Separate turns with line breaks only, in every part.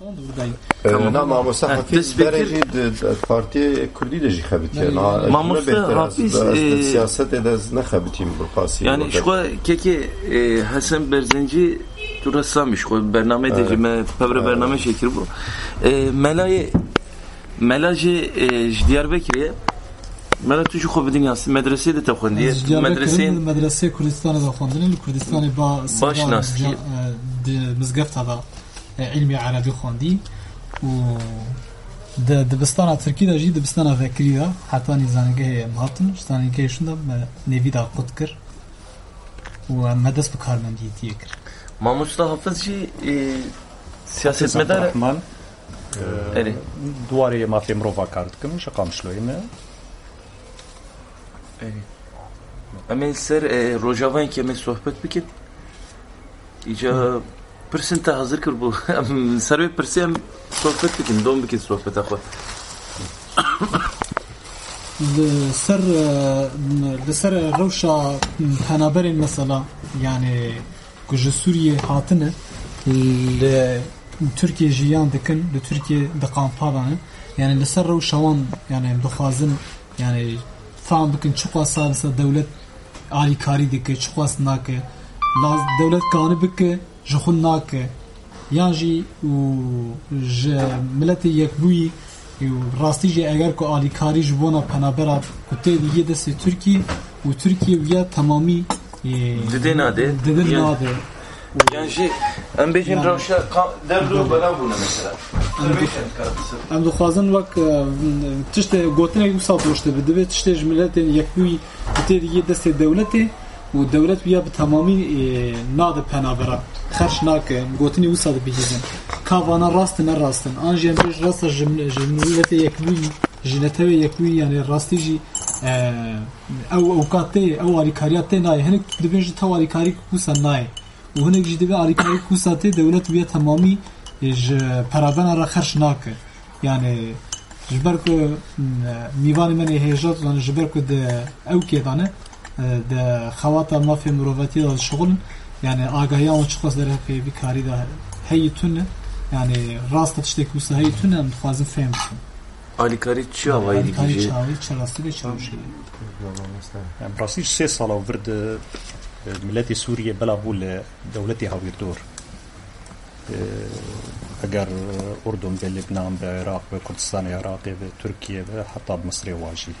Tamam da buradayım.
Ee, Na mamosta
Ha,
Hafiz
tespekir-
derece de Parti Kurdi de az-
Hafiz,
az-
e,
siyaset de ez ne xebitiyim bu pasi.
Yani şko keki e, Hasan Berzenci tu ressam şko bername de me pevre bername şekil bu. E, Melay Melajı e, ji Diyarbakır'ya Mela tu şu xobidin yası medrese de texwendiye
Ez Diyarbakır'ın
medrese
medrese Kurdistan'a da xwendin. Kurdistan'ı ba
Baş
Seba
nasî.
ca- e, di mizgefta da e, di dibistana Tirkî de jî dibistana vekirî da heta nîzanîgehê em hatin ji zanîngehê şûn de me nevî da qut kir û em me dest bi karmendiyetiyê kir.
Mamusta Hafızcı e, siyasetmedar
Rahman
Eri.
duvarê mafê mirova kar dikim ji qamişloyê me
Em ser e, rojavan keme sohbet bikin. İca Pirsi em sohbet bikin. Dom bikin sohbet xwe.
li ser li ser rewşa penaberên mesela yani ku ji Sûriyê hatine li Türkiye jiyan dikin li Türkiye di kampadan yani li ser rewşa wan yani dixwazin yani fehm bikin çiqa salisa devlet alîkarî dike çiqas nake laz devlet kanî bike ji xwe nake yan jî û ji miletê yekbûyî û rastî jî eger ku alîkarî ji bona penabera ku tê dîye destê Tirkiye û Tirkiye wiya temamî
Didê nade. Yani-
nade
Yani şey, em bejin rewşa devru bela bûne mesela.
em dixwazin wek tiştê gotinê wisa doşte bi divê tiştê ji miletên yekbûyî ku tê dîye destê dewletê û dewlet wiya bi temamî nade penabera خرج ناكن قوتني وصل بيجين كافانا کاوانا راست نه راستن آن جیم بیش راست جم جمله یکوی جنته یکوی یعنی راستی جی أو اوقاتی أو آریکاریاتی نای هنگ دبین جی تو آریکاری كاري كوسا ناي هنگ جی دبین آریکاری كوسا تي دولة بيا تمامي ج پرابنا را خرج ناكن يعني جبرك ميفاني میوان من هیجات لأن جبر که ده أو که دانه ده خواتا في مروفاتي داد شغل yani agahiya wan çiqas dere pêvî karî da heyî tune yani rasta tiştekî wisa heyî tune em dixwazin fêm bikin
Alikari çi havayı
Alîkarî
dikişi.
çavî çi rastî ve çi
Em rastî ji sê sala vir di e, miletê Sûriye bela bû li dewletê hawîrdor eger Urdun ve Libnan ve Iraq ve Kurdistan Iraqê ve Türkiye ve heta Misrê wa jî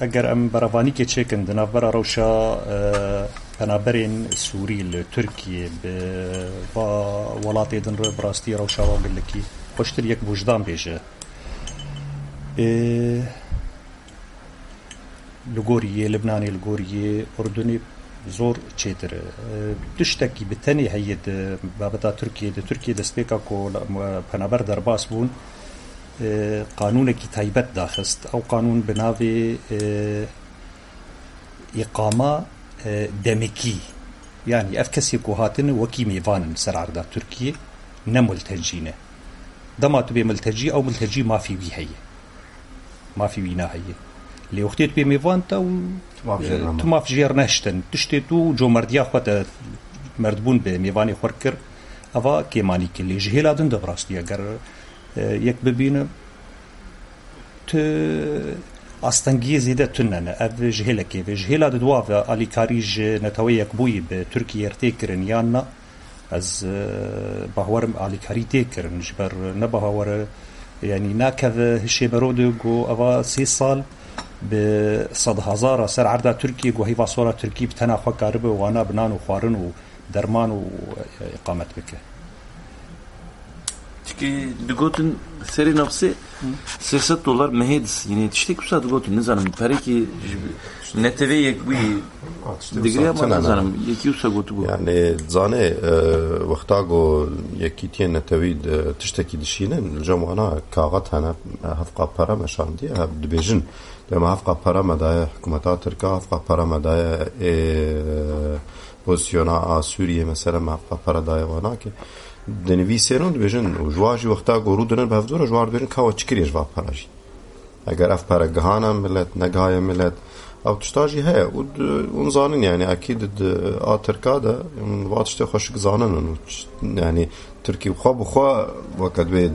eger em beravanîkê çêkin di navbera penaberên Sûrî li Tirkiye bi welatê din re rastî rewşa wan gelekî xweştir yek wujdan bêje li goriyê Libnanê li goriyê Urdunê zor çêtir e. tiştekî bi tenê heye di babeta Tirkiye di Tirkiye destpêka ku penaber derbas bûn qanûnekî taybet daxist ew qanûn bi navê îqama دمكي يعني اف كسي كوهاتن وكي ميفان سر عرضه تركيا نملتجينه دما تبي ملتجي أو ملتجي ما في بي هي ما في بينا هي اللي وقتي تبي ميفان تا تما في جير نشتن تشتي تو جو مرديا خوات مردبون بميفاني خوركر افا كيماني كلي جهيلا دن دبراستي اگر يك ببينه ئاستەنگی زیدە تونەنە ئەب ji hêlekê ve ji hêla didwave alîkarî ji neteweyek bûyî bi Tirkiye têkirin yan na ez e, bahwerim alîkarî têkirin ji ber nebahwere yanî nakeve hişê berode got eva sê sal bi sedhazara ser erda Tirkiye got heyva sora Tirkî bi tena xwe karibe wana binan û xwarin û derman û e, e, iqamet bike.
Çünkü dugotin seri nafsi 80 dolar mehedis. Yine yetiştik usta dugotin ne zanım. Pereki neteve yekbi digri yapma ne zanım. Yeki usta gotu bu.
Yani zane e, vakta go yeki tiye netevi e, tişteki dişinin camana kağıt hana e, hafka para meşan diye hep dibejin. Dema hafka para medaya hükümeta Türkiye hafka para medaya pozisyona Suriye mesela hafka para daya vana ki د نوی سرون دبیژن او جواجی وقتا گورو دنن به دور جوار برن کا چکری جوا پراجی. اگر اف پر گهانا ملت نگاه ملت. او تشتاجی هه او اون زانن یعنی اكيد اترکا ده واتشته خوشک زانن یعنی تركي وخوا بخوا وكدوي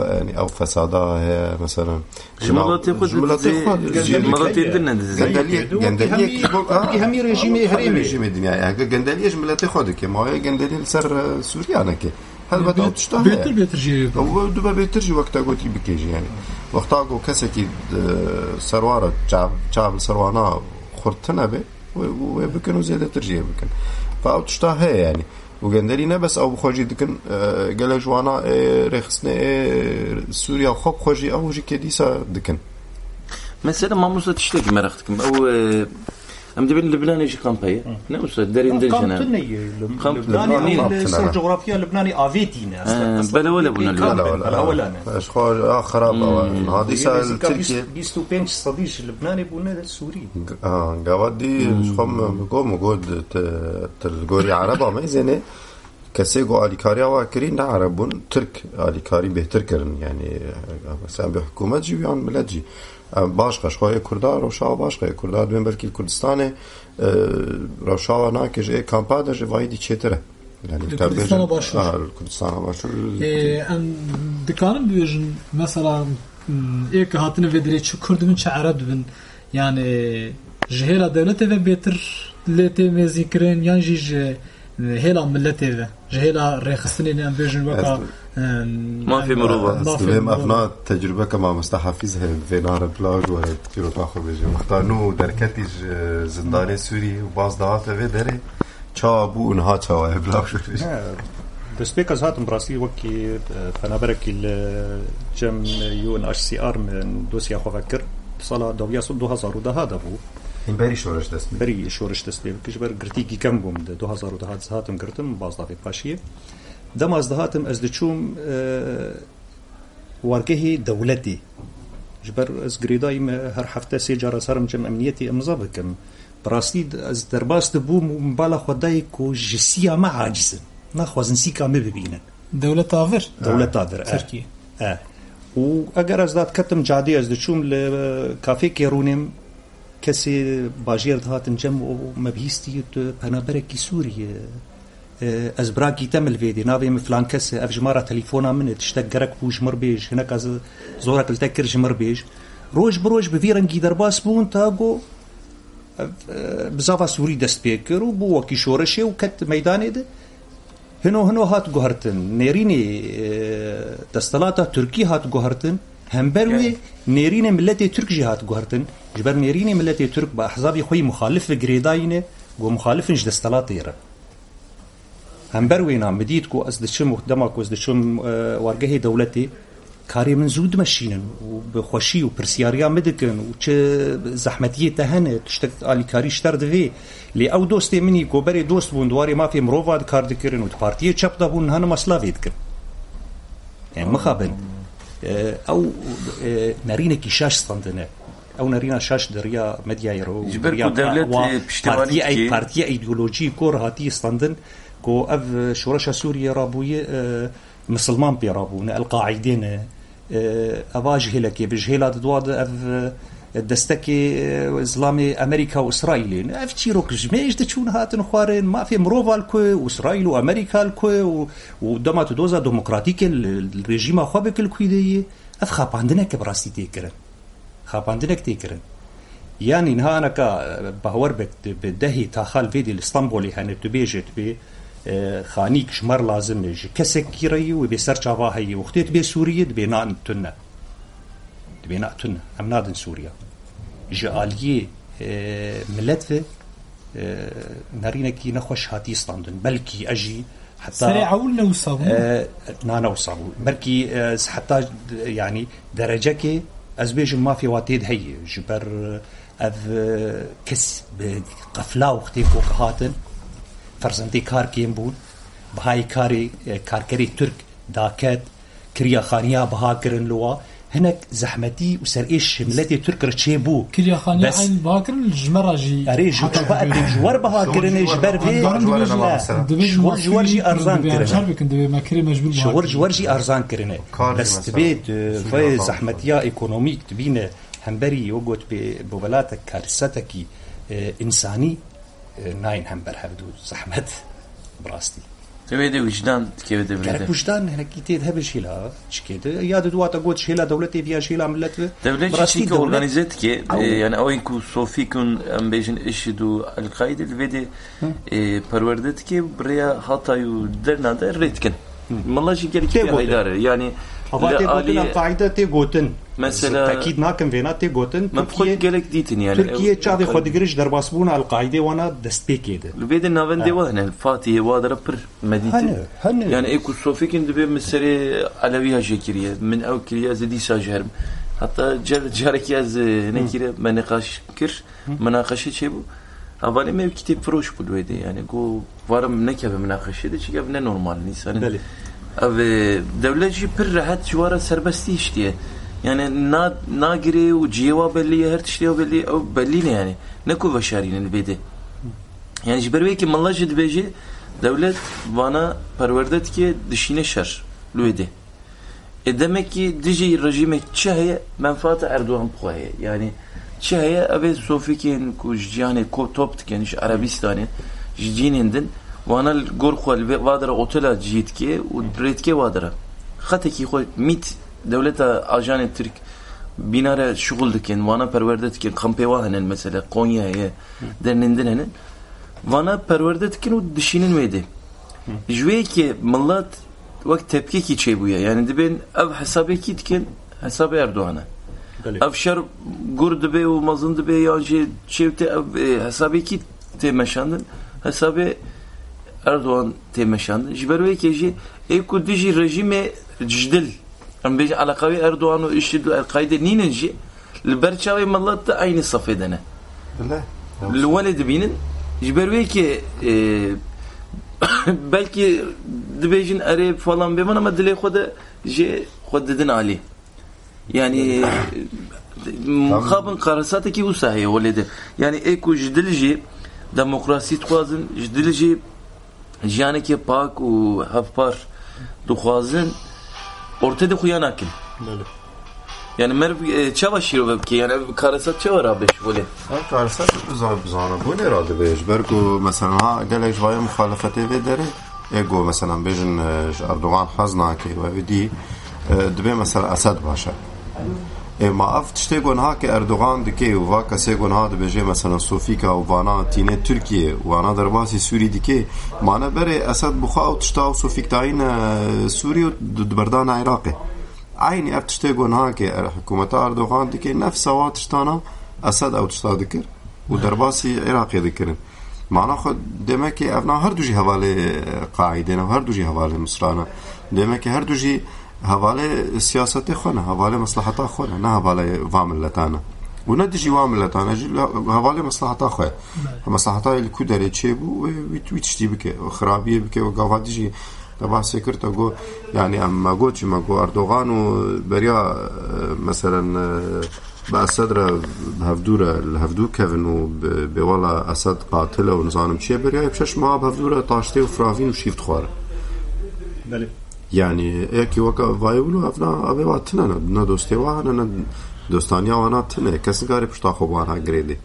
يعني أو فسادها مثلا
جملات
جملات
جملات يدنا
جندالية جندالية
كي همي ريجيمي هريمي
ريجيمي الدنيا هكا جندالية جملات خودك ما هي جندالية سر سوريا أنا كي هل بدها تشتغل
بيتر بيترجي
هو دبا بيترجي وقتها قلت بكيجي يعني وقتها قو كسكي سروارة شعب شعب سروانا خرطنا به وبكن وزيادة ترجيه بكن فاو تشتغل يعني وګندري نه بس او بخوجي دکن ګله جوانا رخصنه سوريا خو بخوجي او جي كديسا دکن؟
مثلا ما مزه تشتك مرختكم او أم دبن لبناني شي قنطيه آه. نفس داري
ندير أنا لبناني. السر الجغرافيا اللبناني افيتينا آه،
بلا ولا بنا
بلا ولا اش خرج آخر هذه سأل تركي
بيستو 25 صديش لبناني بنا السوري
آه غادي شخم قوم قود تلغوري عربة ما زينه كسيجو اليكاري واكرين عرب ترك. علي كاري بهتر كرن يعني آه، مثلا بحكومه جي يعني ملاجي باش قشقای کردا روشا باش قای کردا دویم بلکی کردستان روشا ناکش ای کامپا دا جوایی دی چیتره
يعني كردستان باشور
كردستان باشور
ام دكانم بيجن مثلا إيه كهاتن فيدري تشو كردمن شعرد بن يعني جهيلا دولته ve betir lete mezikirin yan jij e, hela millete ve jehela rexistinên em bêjin weka.
ما في مروءه
سليم اثناء تجربتك مع مستحفظ فينار بلاج و تيروتا خربج مختانو دركتي زندان سوري وباز دعات في دري چا بو انها چا و بلاج
دسبيك از هاتم براسي وكي فنابرك الجم يو ان اش سي ار من دوسيا خوفكر صلاة دويا سو 2010 دبو
این بری شورش دست
بری شورش دست بیم کش بر گرتی کی کم بوم ده 2010 هاتم گرتم باز دافی پاشیه Dema ez dihatim ez diçûm wargehê dewletê ji ber ez girêdayî me her hefte sê cara serim cem emniyetê imza bikim براستی از درباس دبوم بالا خدای کو جسیا ما عاجزن. نخوازن سیکا می ببینن.
دولت آور؟
دولت آور
ترکیه. اه.
و اگر از داد کتم جادی از دچوم ل کافی کرونم کسی باجیر دهاتن جمع و مبهیستی تو پنابرکی سوریه. از براگی تمل ویدی ناوی من فلان کس اف جمارا تلفونا من تشتک گرک بو جمر بیج هناك از زورا کلتکر جمر بیج روج بروج به ویرنگی درباس بون تا گو بزافا سوری دست پیکر و بو وکی شورشه و کت میدانه ده هنو هنو هات گوهرتن نیرینی دستلاتا ترکی هات گوهرتن همبر وی نیرین ملت ترک جهات گوهرتن جبر نیرین ملت ترک با احزابی خوی مخالف گریداینه گو مخالف مخالفنج دستلاتیره هەمبەروێنا مدید و ئەس دەچم وەخدەما کۆز دەچم وارگەهی دەوڵەتی کاری من زوو دمەشینن و بەخۆشی و پرسیاریان بدکن و چ زەحمەتیە تە هەنێ تشتێک ئالیکاری شتەر دەوێ لێ ئەو دۆستی منی کۆبەری دۆست بوون دواری مافی مرۆڤات کاردەکردن و پارتیە چەپدا بوون هەنە مەسلاوێت کرد مخابن ئەو نەرینێکی شش سندنە ئەو نەرینا شش دەریا مدیایەوە پارتیە ئیدۆلۆژی کۆڕ هاتی سندن کو أف شورش سوريا رابوية مسلمان بي رابونا القاعدين اواج هلكي بجهيلا دواد أف دستكي إسلامي أمريكا واسرائيل أف تشيروك جميش تشون هاتن خوارن ما في مروفا الكو وإسرائيل وأمريكا الكو ودما تدوزا ديمقراطيك الرجيم خوابك الكويدي أف خاباندنا كبراستي تيكرن. خاباندنا تيكرن. يعني نها أنا كا باور بك بدهي تاخال فيدي الاسطنبولي هانت تبيجت بي. خانيك شمر لازم جي كسك كيري وبيسر هي وختيت بي سوريا تبينا تنا تبينا تنا ام نادن سوريا جي الي ملت آه، نارينا كي نخوش هاتي ستاندن بلكي أجي حتى
سريع ولا وصابو؟
آه، نا آه نوصابو بلكي حتى يعني درجه كي ازبيج ما في واتيد هي جبر أذ آه، كس قفلا وختي فوق هاتن. فرزندی کار کیم بون بهای کاری آه، کارکری ترک داکت کریا خانیا بها کرن لوا. هناك زحمتي وسر إيش ترك تركر
تشيبو كل
يا خاني
عين باكر الجمراجي
اري جو بقى الجوار بها كرن جبر في شغل جوارجي ارزان كرن
شربك ندبي ما كري مجبور
جوار جوارجي ارزان
كرن
بس تبيت في زحمتيا ايكونوميك تبين همبري يوغوت ببلاتك كارثتكي آه، انساني آه، ناين همبر هبدو زحمت براستي
تبي وجدان كيف
كارك
دبريده
وجدان هناك يتيد هبل شيلا شكيد يا دواتا قوت شيلا دولتي فيها شيلا ملت
دولت
براستي
شيء
دولت
organizet ki
Au.
e, yani o inku sofi kun em bejin işidu al qaide vede e, perverdet ki buraya hatayu derna da retkin. Mallah şi gelip
Tê
ki haydar yani
هوا تي قوتن
Ali
القاعده تي قوتن
مثلا-
تاكيد ناكم فينا تي قوتن
ما بخد gelek ditin yani.
تركيا تشافي خود جريش درباسبون على القاعده وانا دست بيكيده
Vede navende wa hene Fatih wa dara pir medite.
هنه هنه
Yani eku sofi kin dibe mesele Alevi ha şekeriye min ev kiriye zedi sajerim. Hatta cer careki az nekire menakaş kir menakaşı şey bu. Avali mev kitap froş buluydu yani. Go varım ne kebe menakaşı de çünkü ne normal insanın. ev e, devlet jî pir rehet ciwara serbestî tiştiye. Yani na na girê û ciwa belli her tiştiya belli ev belli ne yani. Ne ku veşarînin bêdê. Yani ji ber ki milla jî devlet vana perwerde dike dişîne şer li wê E demek ki dici rejime çi heye menfaat Erdoğan puhaye. Yani çi heye ev sofikin ku jiyanê top diken ji Arabistanê ji cinindin ванал горхуал вадра отела житке редке вадра хатеки хо мит devleta ajanı Türk binare şugul dikin vana perverde dikin kampewa henen mesela Konya'ya dernindin henen. Vana perverde dikin o dişinin meydi jüye ki millet vak tepki ki şey bu ya yani de ben ev hesabı ki dikin hesabı Erdoğan'a. Ev şer gurdu be o mazındı be ya şey çevte ev hesabı ki te meşandın. Hesabı Erdoğan temeşandı. Jiberve keji eku diji rejime cidil. Am bej alakavi Erdoğan'ı işidil el-kaide ninen ji Berçavay mallatta aynı safedene.
Öyle.
Lvalid binin jiberve ki e, belki dibejin arayıp falan beman ama dile koda je kodedin Ali. Yani mukabın karasatı ki usaheye oledi. Yani eku cidilji demokrasi tuazın cidilji جیانی که پاک و هفپار دخوازن ortada kuyan akil.
Böyle.
یعنی مرد چه باشی رو بکی یعنی کارسات چه ورا بش بولی
کارسات بزار بزانه بولی را دی بیش مثلاً مثلا ها گلش وای مخالفتی به داره. اگو مثلا بیجن اردوغان حزنا که و دی دبی مثلا اسد باشه. ما افت شته گناه که اردوغان دکه و وا کسی گناه ده بجه مثلا سوفیکا و وانا تینه ترکیه وانا در باسی سوری دکه مانه بره اسد بخوا و تشتا و سوفیک تاین سوری و دبردان عراقه عین افت شته گناه که حکومت اردوغان دکه نفس سوا تشتانا اسد او تشتا دکر و در باسی عراقی دکرن معنا خو دمه کې افنا هر دوی حواله قاعده نه هر دوی حواله مصرانه دمه کې هر دوی هوال سیاستی خونه هوال مصلحت خونه نه هەواڵێ واملەتانە بله. و نەدیژی واملەتانە هەواڵێ مەسلحتا خۆێ مەسلحتای لکو دەرێ چێ ویت وی تشتی بکه خرابیه بکه و گاوا دیژی لە باسی کردە گو یعنی ئەم مەگۆچی مەگۆ ئەردۆغان و بەریا مەسەرەن بەسەدرە را لە هفدو کەون و بولا اسد قاتل و نزانم چیە بریای پشش ما هەفتورە تاشته و فراوین و شیفت خوارە.
بله.
خوار
بله
يعني ايكي وكا فايولو افنا ابي واتنا نا دوستي وانا نا دوستانيا وانا تنا كسن قاري بشتا خو وانا جريدي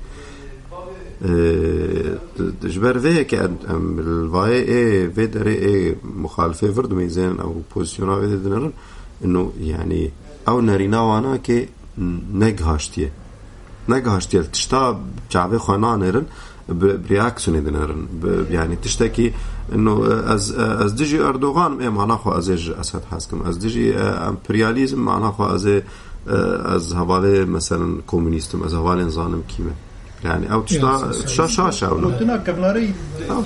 جبر في كي ام الفاي اي في دري اي مخالفه فرد ميزان او بوزيشن في دنرن انه يعني او نارينا وانا كي نگهاشتيه نگهاشتيه تشتا جعبه خانانرن برياكسون دنرن يعني تشتكي انه از از دجي اردوغان اي معناه خو از اسد حسكم از دجي امبرياليزم معناه خو از از حواله مثلا كومونيستم از حواله نظام كيمه يعني او تشتا تشتا شاشة ولا
قلتنا كبناري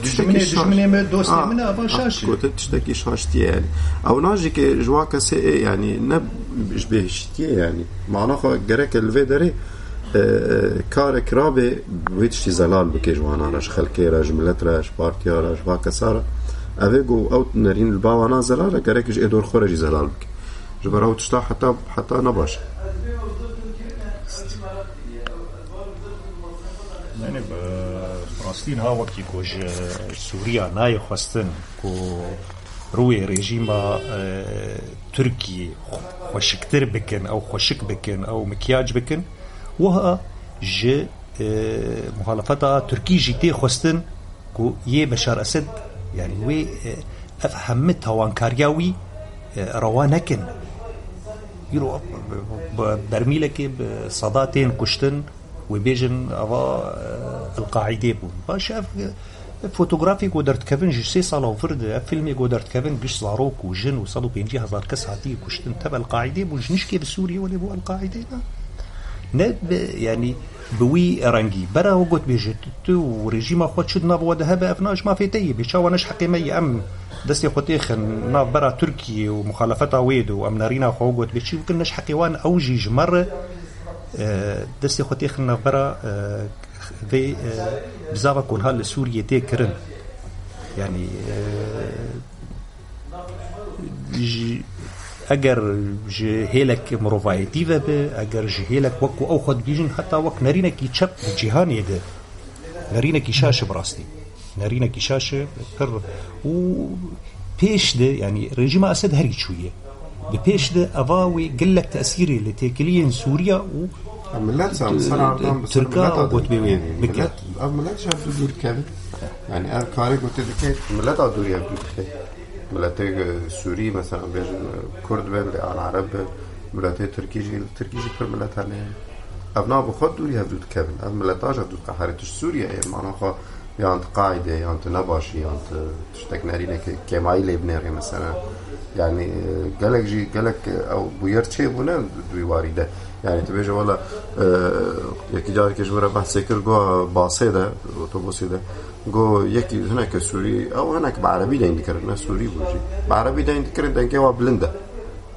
دشمني دشمني ما دوستي. منها ابا شاشي
قلت تشتكي شاشتي يعني او ناجي كي جواكا سي يعني نب شبه شتي يعني معناها جرك الفيدري آه، آه، كارك رابي به ویچتی زلال جوانا راش خلقي راج ملت راج بارتيا راج باكا سارا اوه گو أو نرین الباوانا زلاله كارك جي خوره جی زلال بكي جبر أو تشتا حتى حتى نباشه
یعنی فلسطین ها وقتی کج آه، سوریا نای خواستن کو روی رژیم ترکی خوشکتر بکن أو خوشک بکن أو مکیاج بکن وها ج مخالفتا ترکی جیتی خواستن کو یه بشار أسد. يعني وي افهم توانكارياوي روانكن يرو برميلك بصداتين كشتن وبيجن أفا القاعدة بون فشاف فوتوغرافي قدرت كفن جي سي صالة وفرد فيلمي قدرت كفن قش زاروك وجن وصلوا بينجي هزار كس هاتي كشتن تبع القاعدة بون جنش كيف سوريا ولا بو القاعدة؟ نب يعني بوي رنگي برا وقت بيجت تو ريجيما خود شد ناب ودهب افناش ما في تي بيشاو نش حقيمي أم. دستي خوتيخ ناب برا تركي ومخالفتها ويد وام نارينا خو وقت بيشي. وكن نش حقيوان اوجي جمر دستي خوتيخ ناب برا في بزاف كون هال سوريا تي يعني اگر جه هیلک مروایتیو به اگر جه هیلک أو خود بیجن حتی وک نرینه کی چپ جهانی ده. نرینه کی شاش براستی. نرینه کی شاش پر و پیش ده یعنی رژیم اسد هر چویه. به پیش ده اواوی قلت تأثیری لتیکلین سوريا و
ملات صعب صراحة
تركا قوت بيوين
ملات ملات شاف دور كامل يعني أنا كارك قلت لك ملات عدوري عبد الكتاب ملتای سوری مثلا بیجن کرد بند آن عرب ملتای ترکی جی ترکی جی پر ملت هنه ابنا بخود دوری هفدود کبن. اف ملت آج هفدود که حریتش سوریه ایم. آنا خواه یا انت قاعده یا انت نباشی یا انت تشتك نارينا كماي لبناري مثلا. يعني قالك جي قالك او بوير تشي بونا دوي وارده یعنی تو بیشتر ولی یکی جایی که بحث کر گو باسه ده و ده. گو یکی هنگ سوری، آو هنگ بعد بی دیند کرد نه سوری بودی بعد بی دیند کرد دنگه و بلنده.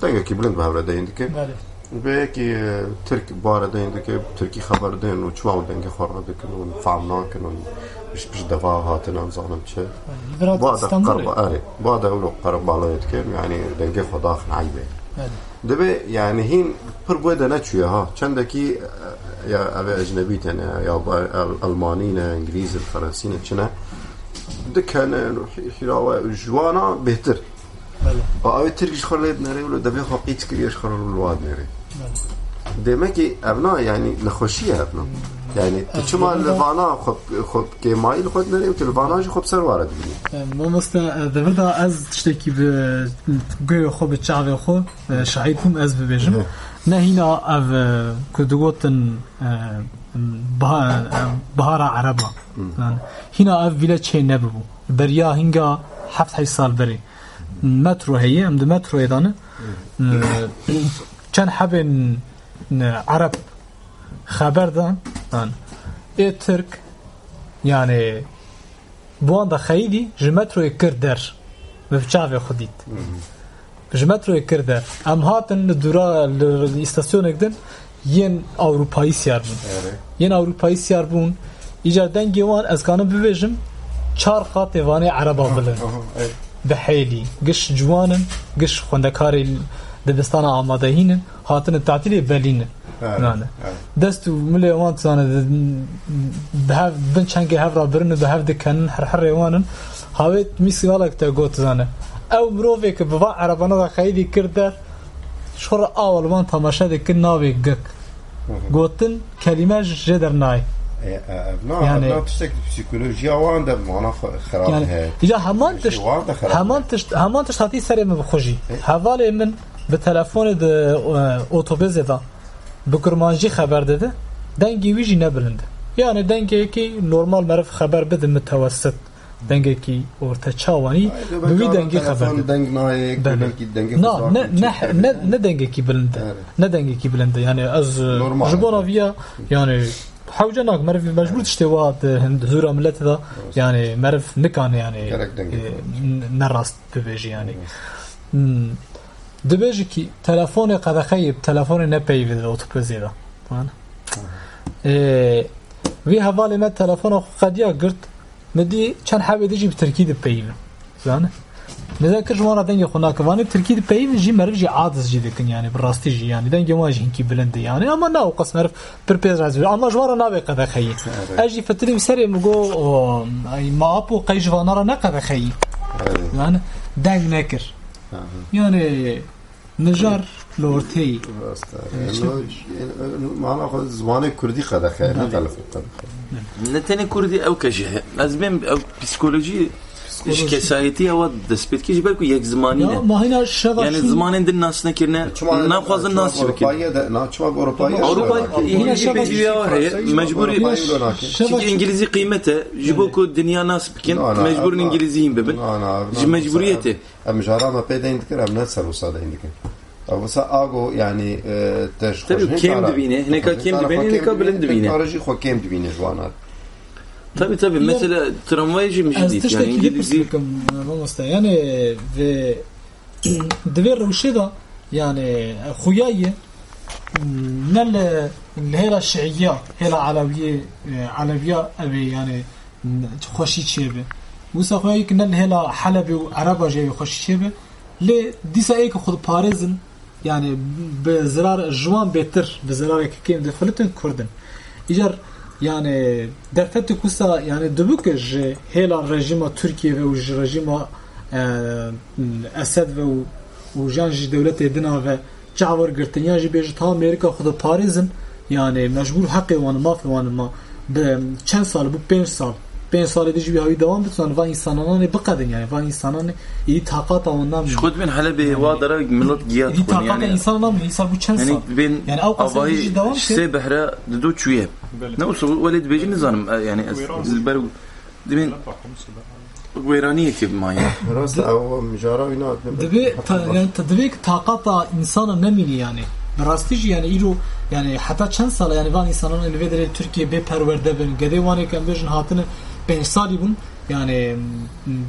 دنگه کی بلند بهره دیند کرد. بله. به یکی ترک بار دیند که ترکی خبر دین و چو دنگه خورده دکن و فام نکن و بیش بیش دفاع هات نان زنم چه. بعد قرب آره بعد اونو قرب بالایت کرد یعنی دنگه خدا خن عیب دبي یعنی هين پر بوده نه چیه؟ ها؟ چندكي يا ابي اجنبي تنا يا المانينا انجليزي الفرنسينا چنا دكان حلاوه جوانا بهتر. بله. او تركش خلد نري ولا دبي خو قيت كريش خلد الواد نري بله. دهم که ابنا یعنی لخوشی ابنا. یعنی تو چما لوانا خب خب که مایل خود نریم که لواناش خب سر وارد بینیم
ما مست دودا از تشتکی به گوی خوب چاوی خوب شاید کم از ببیجم نه هینا او کدوگوتن بهار عربا. هینا او ویلا چه نببو بریا هنگا هفت هی سال بری. مترو هیه ام دو مترو ایدانه چند حبن عرب xəbərdən e Türk yani bu anda xeydi jimetroy kirder ve çavê xudit jimetroy kirder em hatin li dura li istasyonê gidin yên Avrupayî siyar bûn yên Avrupayî siyar bûn îca dengê wan ez kanim bibêjim çar xat evanê ereba bilin. Bi heyli giş ciwanin giş xwendekarê جوانن گش خوندکاری دبستان آماده هینن هاتن تعطیل برلین نه دستو ملی وان تسانه به بن چنگ هف را برن به هف دکن هر هر وانن هاویت میسی والک تا گوت زانه او مروفك بفا عربانا خيدي كرده شور اول وان تماشا دي كن ناوي گك قوتن كلمة جدر ناي
يعني لا تشتك بسيكولوجيا واندا معنا خراب
يعني إذا همان تشت همان تشت همان تشت هاتي سري من بخوجي هذا من بتلفون د اوتوبيز دا بكرمانجي خبر دده دنگي ويجي نبلند يعني دنگي كي نورمال مرف خبر بده متوسط دنگێکی ئۆرتە چاوانی بوی دەنگی خبر نە دەنگێکی بلندە نە دەنگێکی بلندە یانێ ئەس ژبۆناڤە یانێ حوجه ناك مرف مجبور تشتي وات هند زورا ملت ذا يعني مرف نكان يعني
Gerek denge.
نراست ببيجي يعني دبيجي كي تلفون قد خيب تلفون نبي في الاوتوبيزي ذا فانا وی حوالی ما تلفن قد یا گرت مدی چند حبه دیجی به ترکی دی پیو زانه نزا که جوان دنگ خونا کوانی ترکی دی پیو جی مرف جی عادز جی دکن یعنی براستی جی یعنی دنگ ما جی هنکی بلنده یعنی اما نه قس مرف پر پیز راز اما جوان نه به قد خی اجی فتریم سری مگو ما اپو قی جوان را نه قد خی yani deng nekir. Yani نجار لورتی
معنا خو زبانه کوردی قدا خیر نه تلفظ قدا نه
تنی کوردی او کجه لازم او پسیکولوژی اش کسایتی او دست بید که جبر کو یک زمانی
یا
نه
ما هینا شوا
yani zamanın din nas nekirne ne fazla nas çekin
Ne çuma Avrupa'ya
Avrupa İngilizce
şabak-
biliyor he mecburi çünkü İngilizce kıymeti jibo ku dünya nas bikin mecburun İngilizceyim bebin ji mecburiyeti
ام جارا ما پیدا اندکر ام نه سر وساده اندکر او وسا آگو یعنی تش
Tabii, kem dibine, ne kadar kem dibine, ne kadar bilen dibine.
Teknoloji خو کم dibine جوانات
tabi tabi mesela tramvaycı
تشتكي
yani İngilizce
يعني في دبير روشيدا يعني خوياي نل الهيلا الشيعية هيلا علوية علوية أبي يعني خوشي تشيبه وسا خوياي نل هيلا حلبي وعربة جاي خوشي تشيبه لي ديسا ايك خود باريزن يعني بزرار جوان بيتر بزرار كيم دفلتن كردن إجر yani derfeti kusa yani dibike ji hêla rejima Türkiye ve û ji rejima Esed ve û jan ji dewletê dina ve çavir girtin ya jî bêje ta Amerika xwe diparêzin yani mecbûr heqê wan mafê wan ma bi çend sal bû pênc sal pensare bir devam etsen ve insanlara ne bakadın yani ve insanlara iyi takat avandan
mı? Şkod ben hala bir vadara
millet giyat konu
yani.
takat insan adam insan bu çen
Yani ben
yani
o
kadar devam ki.
Şey behra dedo çüye. Ne olsun ولد بيجي نظام يعني البر دمين ویرانیه که مایه
راست او مجارا اینا
دبی یعنی تدبیک طاقت انسان نمینی یعنی براستیج یعنی ایرو یعنی حتی چند سال یعنی وان انسانان الوی در ترکیه به پرورده بن گده وانه که امبیشن هاتنه 5 سالی بون یعنی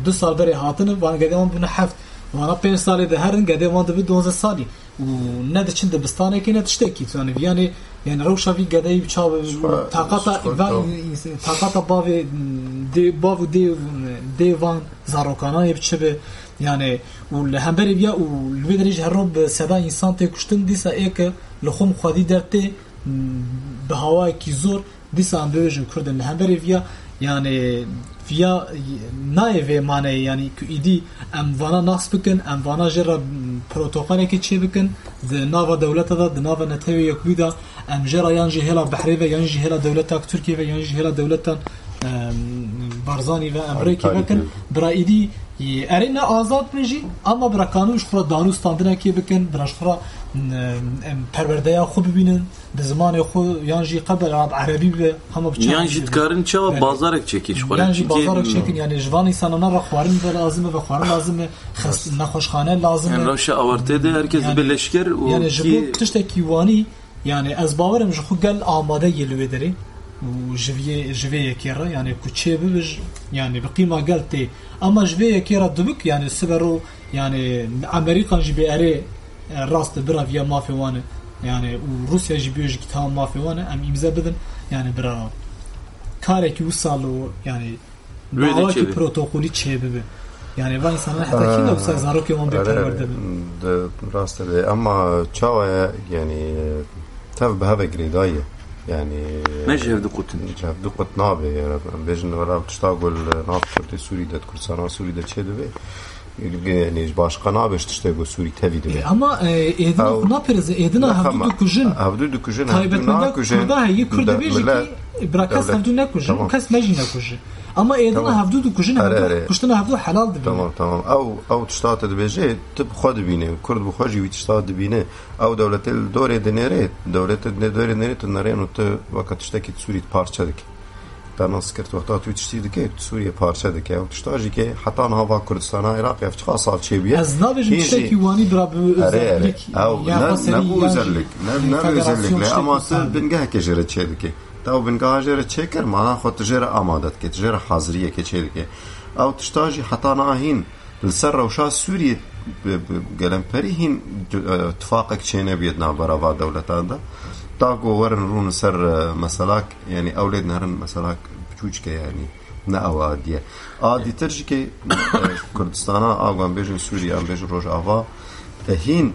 دو سال بره هاتن وان گده من بونه هفت وانا 5 سالی ده هرن گده من دبی 12 سالی و نه د چند بستانه کې نه تشته کې یعنی یعنی یعنی روشا وی گده ای چا طاقت طاقت باو دی باو دی دی وان زاروکانا یب چبه yani u li hemberê biya û li vê derêj her rov bi seda însan tê kuştin dîsa êke li xom xwedî dertê bi hawayekî zor dîsa em bibêjin kurdin li hemberê viya yani via nayve mane yani ki idi emvana nas bikin emvana jera protokoleke çe bikin de nava devleta da de nava neteve yakbi da em jera yan jihela behre ve yan jihela devleta Türkiye ve yan jihela devletan Barzani ve Amerika bikin
bra idi ارین نه آزاد
بجی اما برا قانون خورا دانوس تاندنه کی بکن براش خورا پرورده خو ببینن به زمان خو یانجی قبل قبل
عربی
به
همه بچه‌ها یانجی جی
چه
و بازارک
چکیش خورا
یانجی
بازارک چکین یعنی جوان انسان را خوارن به لازمه و خوارن لازمه خس نخوشخانه لازمه یعنی روش آورته ده هرکس به لشکر و یعنی جبو تشتکی کیوانی یعنی از باورم خو گل آماده یلوه داری وجفيه جفيه كيرا يعني كوتشي ببج يعني بقيمة قالتي أما جفيه كيرا دبك يعني سبرو يعني أمريكا جبي أري آه، راست برافيا ما في وأنا يعني وروسيا جبيو كتاب ما في وأنا أم إمزا بدن
يعني برا.
كارك
يوصلو
يعني دعواكي بروتوكولي تشي ببي يعني با انسان حتى كيلا آه، بصير زاروكي وان بيبرورد
راست اما تشاوا يعني تف بهذا قريدايه گریدایه یعنی
ne jevdi kutin
جاب دو قط نابه بيجن ولا تشتاقل ناب كرتي سوري ده كردستان سوري ده چه دوه yani başka nabes tiştego Suri tevi de.
Ama e, Edina
Ew-
naperze Edina havdu du kujin
Havdu du kujin.
taybetmende kurda heyi kurda beji ki brakas
devlet.
havdu ne kujin
Tamam.
kas meji ne kujin اما ايضا هفدو
دو
كوجن
هفدو
كوجن هفدو حلال دبي
تمام تمام او او تشتات دبيجي تب خد بينه كرد بخوجي وي تشتات دبينه او دولت الدور دنيريت دولت الدور دنيريت نرين تو وقت تشتكي تسوري بارچدك تناس کرد وقتا توی تشتی دکه سوریه پارچه دکه و تشتاجی که حتی نها و کردستان عراق افتخا سال چه بیه
از نابج مشتی
کیوانی درا
بزرلک
او نه نبو
زرلک
نه نبو زرلک
نه
اما سر
بنگه
که
جره
چه دکه ke jere çe dike تا بنگاه جره چه کر مانا خود جره آمادت که جره حاضریه که چه دike او تشتاجی حتی ناهین لسر روشا سوریه گلم پری هین اتفاقك چینه بيد نابرا با دولتان دا تاگو ورن رون سر مسلاك يعني اولاد نهرن مسلاك بچوچ يعني نه او عادیه عادی ترجی که کردستانا آگوان بیجن سوریه ام بیجن روش آوا هین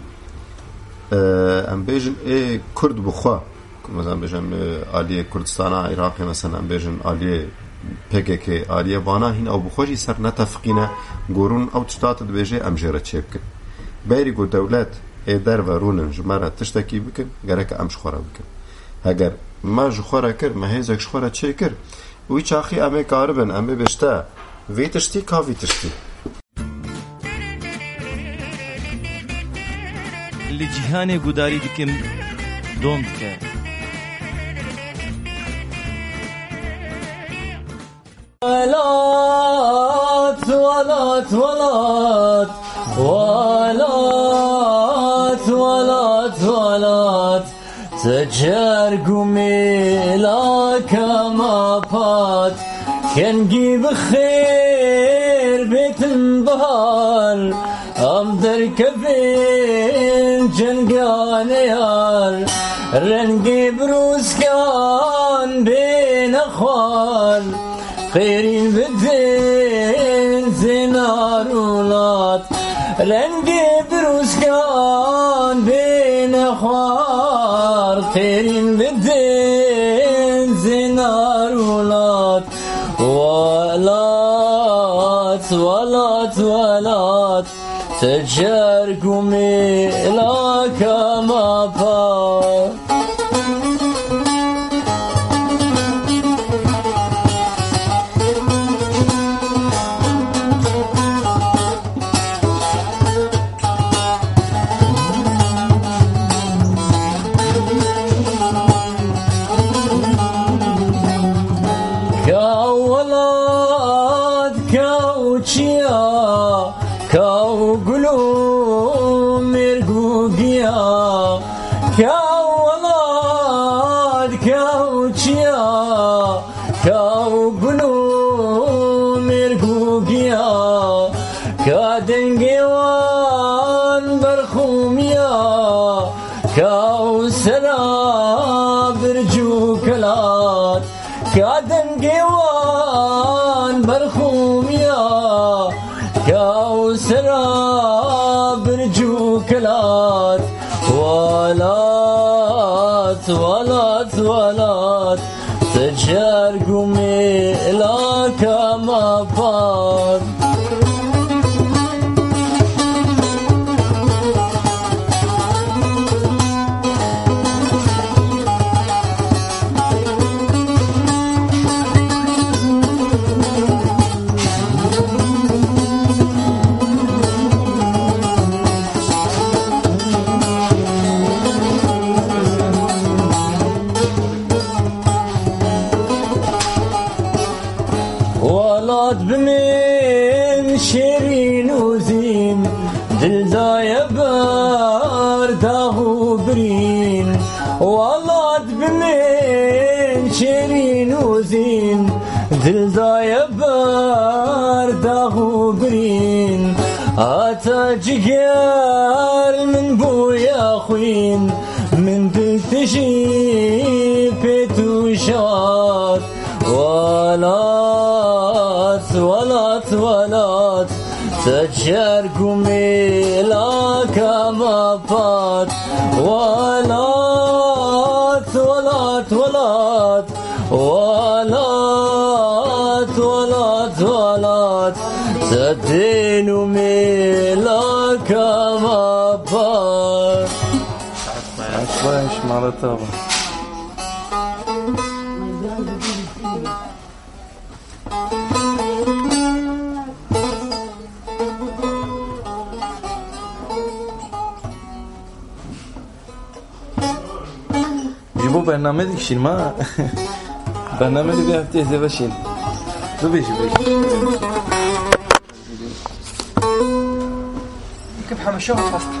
ام بیجن ای کرد بخوا مثلا بجن آلیه کردستان عراق مثلا بجن آلیه که ئاریە وانا هین او بخوشی سر سەر گورون او تشتات تشتاتت بێژێ ئەمژێرە چه بکن بەری گو ادار و ڕونن جمره تشتکی بکن گرک امش شخۆرە بکن. اگر ما ژخۆرە کرد ما شخۆرە چه کر وی چاخی ئەمێ کاربن ئەمێ بشته. وی تشتی وی تشتی.
لجیهان گوداری دکم دۆم که.
ولات ولات ولات. ولات ولات ولات. تجار قومي لا كما بات. كان جيب خير بيت انبهار. امدر كفين جنقانيال رنجيب روس كان بين اخوان خیرین بده زنارولات رنگ بروزگان بین خوار. خیرین بده زنارولات ولات ولات ولات تجار تاج جيال من بويا خوين من بتجي بيت وشار ولات ولات ولات تجار قميلا كما بات. ولات طبعا جيبوا برنامج ديكشين ما
برنامه دي بيعطيه دبشين دبيش بيش
كيف حمشوها فصل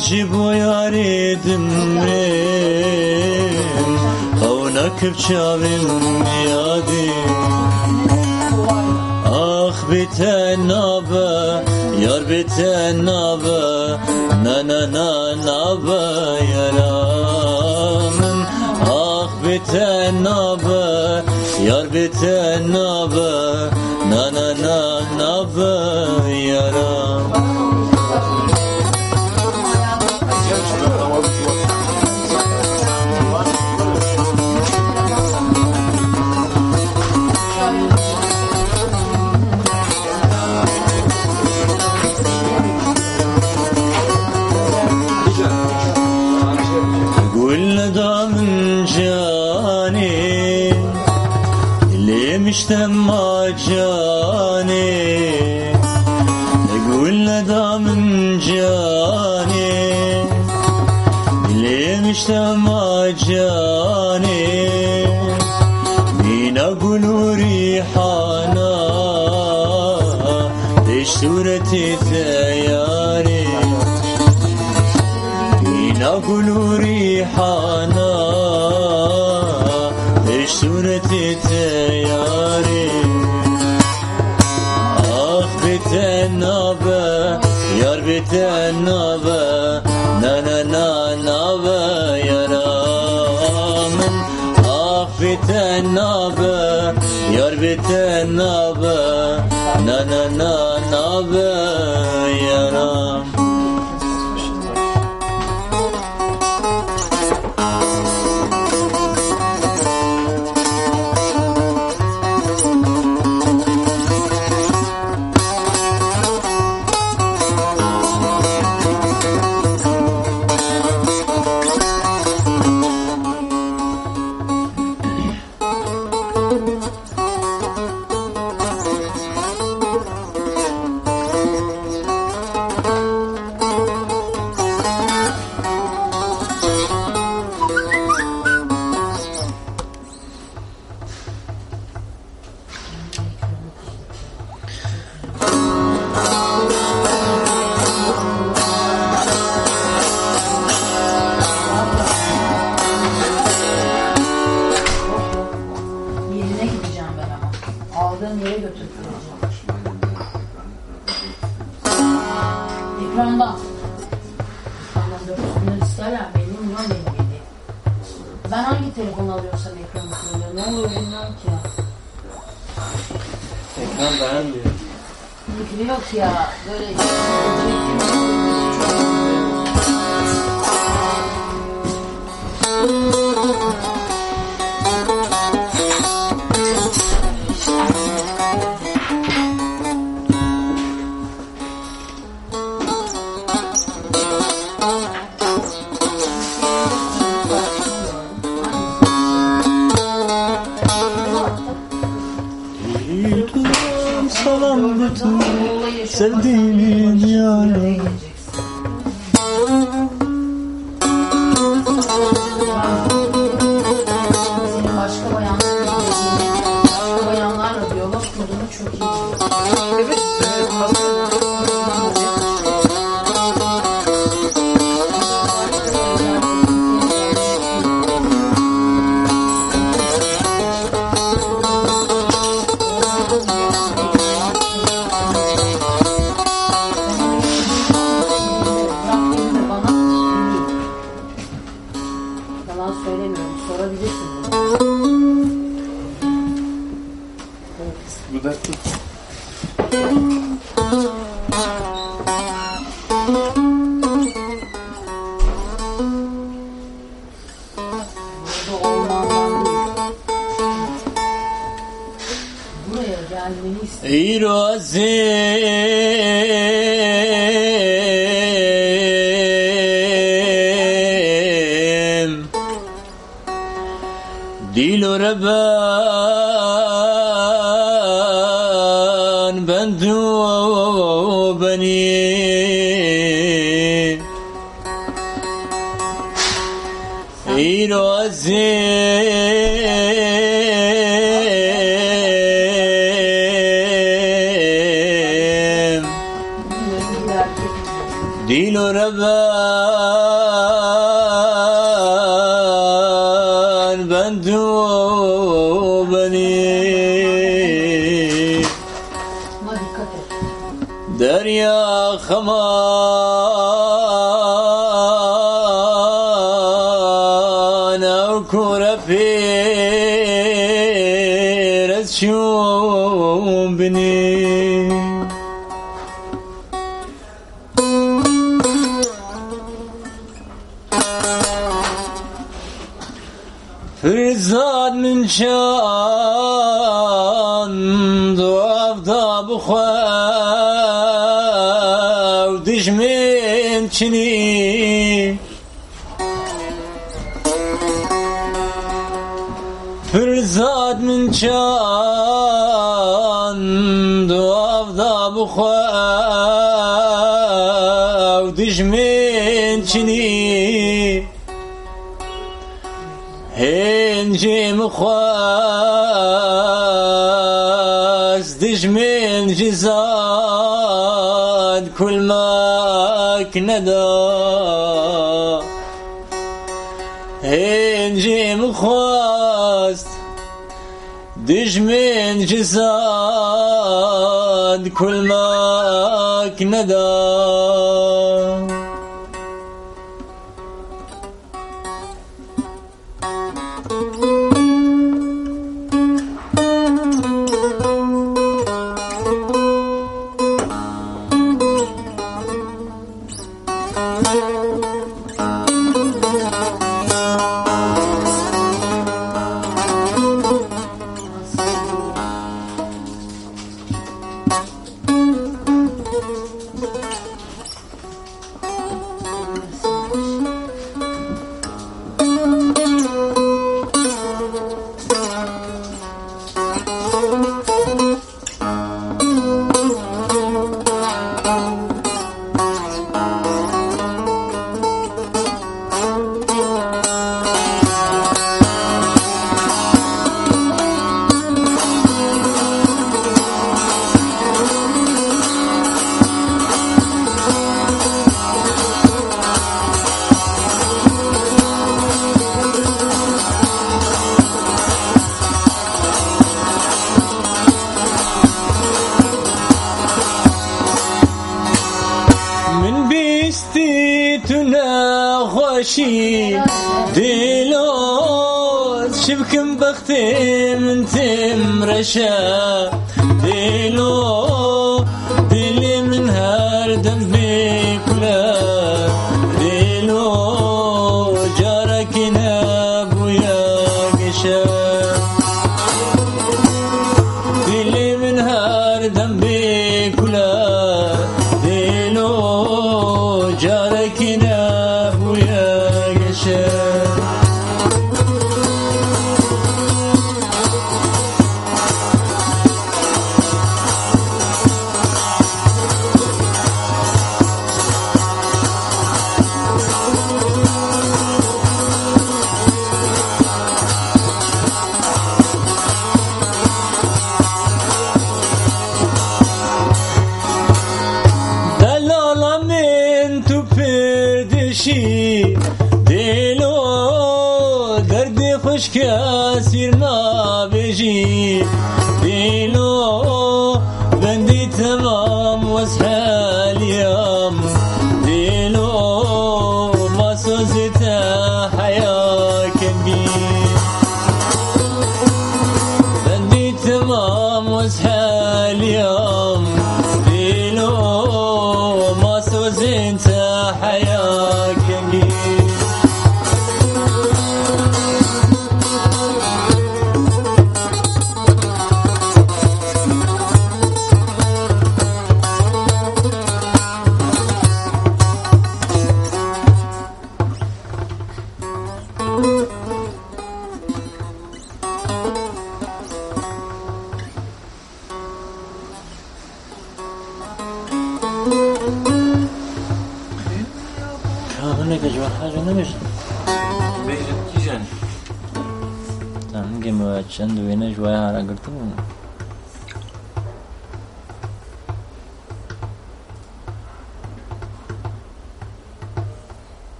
Azci bu yari dümrim Kavna kıpçavim yadim Ah biten nabe Yar biten nabe Na na na nabe yaramım Ah biten nabe Yar biten nabe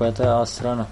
50 é Astrana.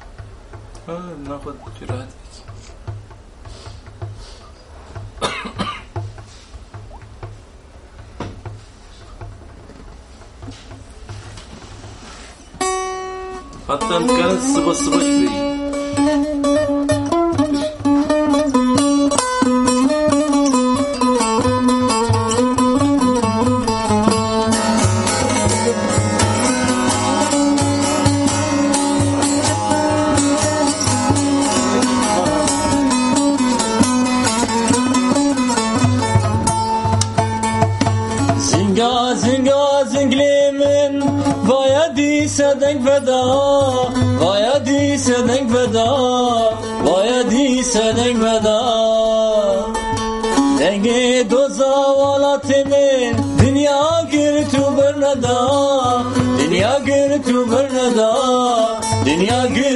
feda Vay hadi senden feda Vay hadi senden feda Dengi doza vala temin Dünya gir tu bernada Dünya gir tu bernada Dünya gir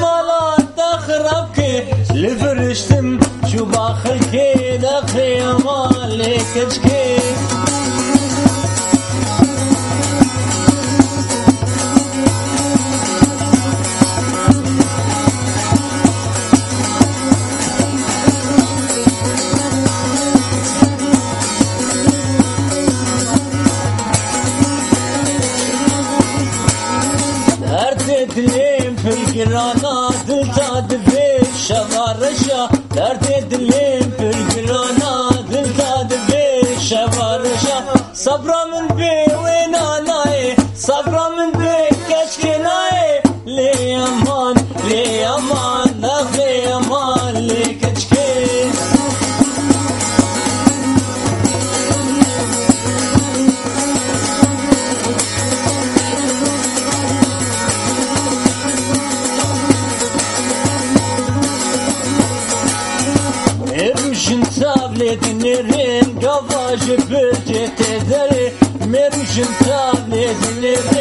مرا تخربك لفرشتم شو باخك دخي مالك تشكي Vermişim ta nezili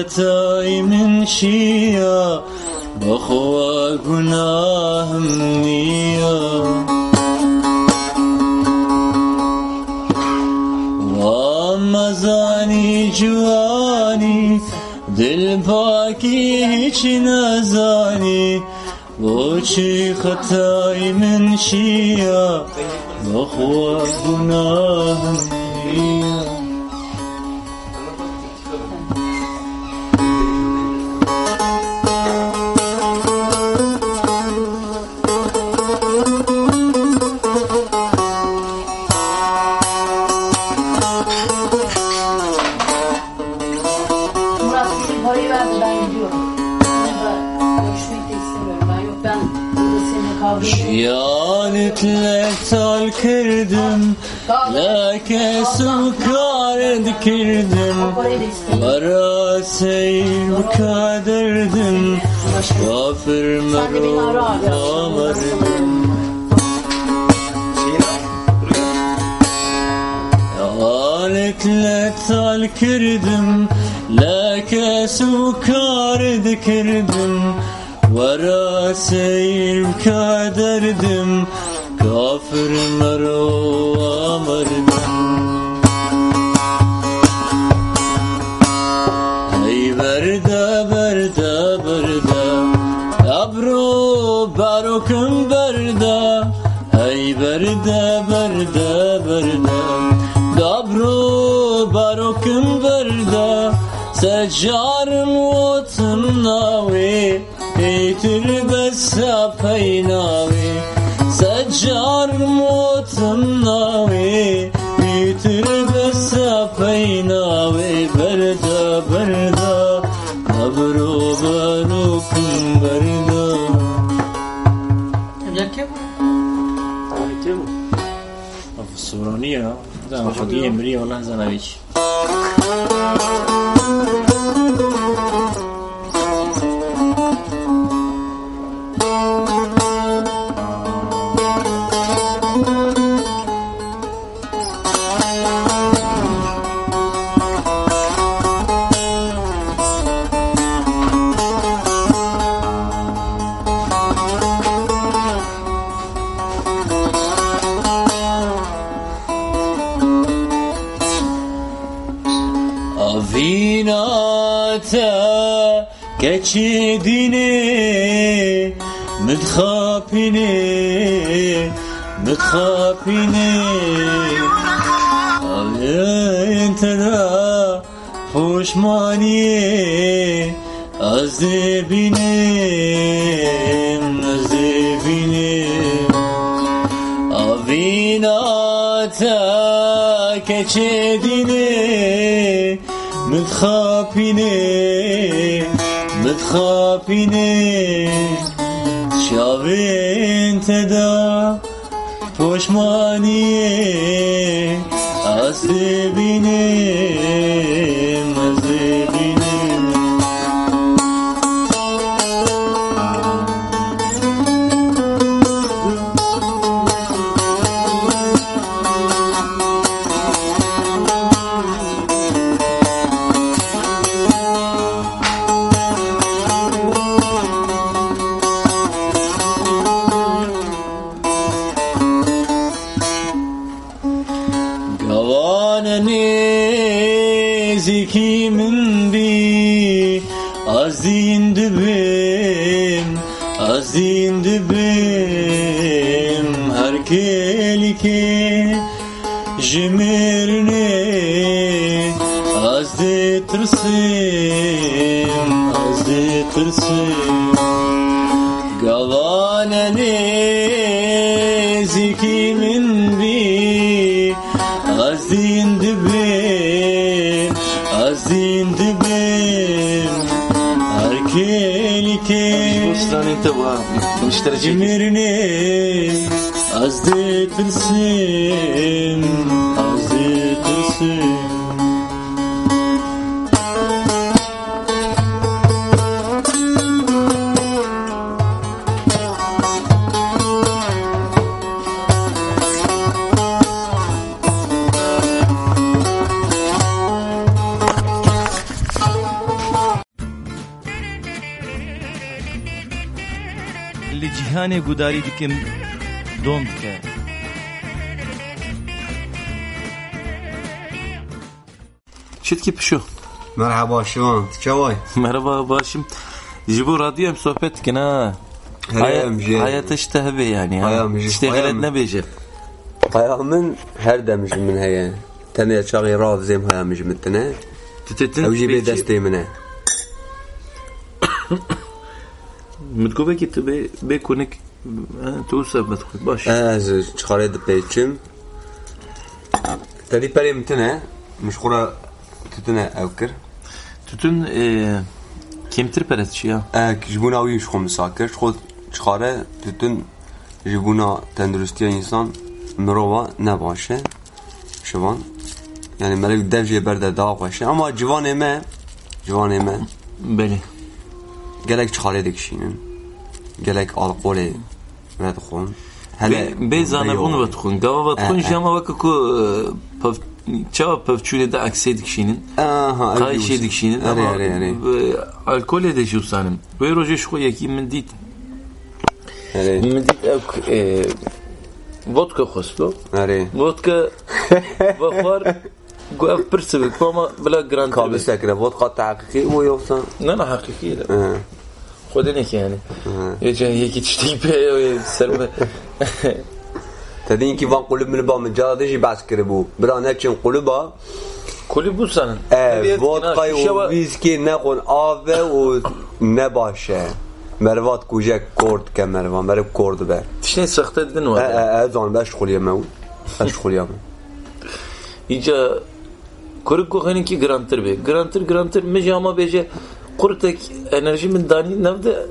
It's uh, parayı ver ben gidiyorum. Burada görüşmek de istemiyorum. Ben yok ben burada seninle kavga ediyorum. Şiyanetle
sal kırdım. Leke sukar
dikirdim. Para seyir kaderdim. Kafir
merhum kamerdim. Aletle tal kırdım. لك سكر ذكردم ورا سير كدردم كافر مرو أمرنا nije Rio Lazanović. دینه؟ متخاپینه متخاپینه انت را خوشمانیه از بینه از دبینم آویناتا که چه دینه متخاپینه بینه شاوی انتدا پشمانیه. از بینه kelike
Bostanı tava müşteri çekir.
Cimirni azde tırsim
Cîhanê gudarî dikim don dike. Çitkî pişo.
Merhaba şivan. Çavay.
Merhaba başım. Ji bo radyoyem sohbet dikin ha.
Jê.
Hayat işte hebe yani.
jê.
İşte galet nebêje.
Hayamın her demişim min heye. Tenê çaxê razêm haya mijim tine.
Tütetin.
Ew jî bê destê min e.
Mitgovekî tu
تو سب متخیل باش. از چهاره دو پیچم تری پری
متنه مش خورا تتنه اوکر تتن
کیم تری پرت شیا اگر جبو ناویش خون مساقر خود چهاره تتن جبو نا تندروستی انسان مروا نباشه. شبان. یعنی ملک دفعه برده داغ باشه. اما جوانیم جوانیم بله. گلک چهاره
دکشینم
gelek alkol ve dixwin bêzane
bûn ve dixwin gava ve dixwin ji hema weke ku çava pevçûnê de eksê dikişînin qayşê dikişînin alkolê alkol jî wîsanim wê rojê ji xwe yekî min dît min dît ew vodka xwest
lo
vodka ve xwar گو اف پرسه بکو ما بلا
گراند کابل سکره بود قطع حقیقی
مو یوفتن نه نه
حقیقی
خود اینه که یعنی یه جایی یکی
چیزی به سر تا دیگه کی وان قلوب من با من جادشی بس کرده بو. بران
هرچین قلوبا. کلی
بوسن وادقای و ویسکی نخون آوه و نباشه. مروات کوچه کرد که مروان مرو کرد بر تشنی سخته
دن اه از
آن
باش
خولیه مو باش خولیه مو اینجا کرد کو خیلی
که گرانتر بی. گرانتر گرانتر مجه اما بیجه. قرتك انرجي من داني نبدا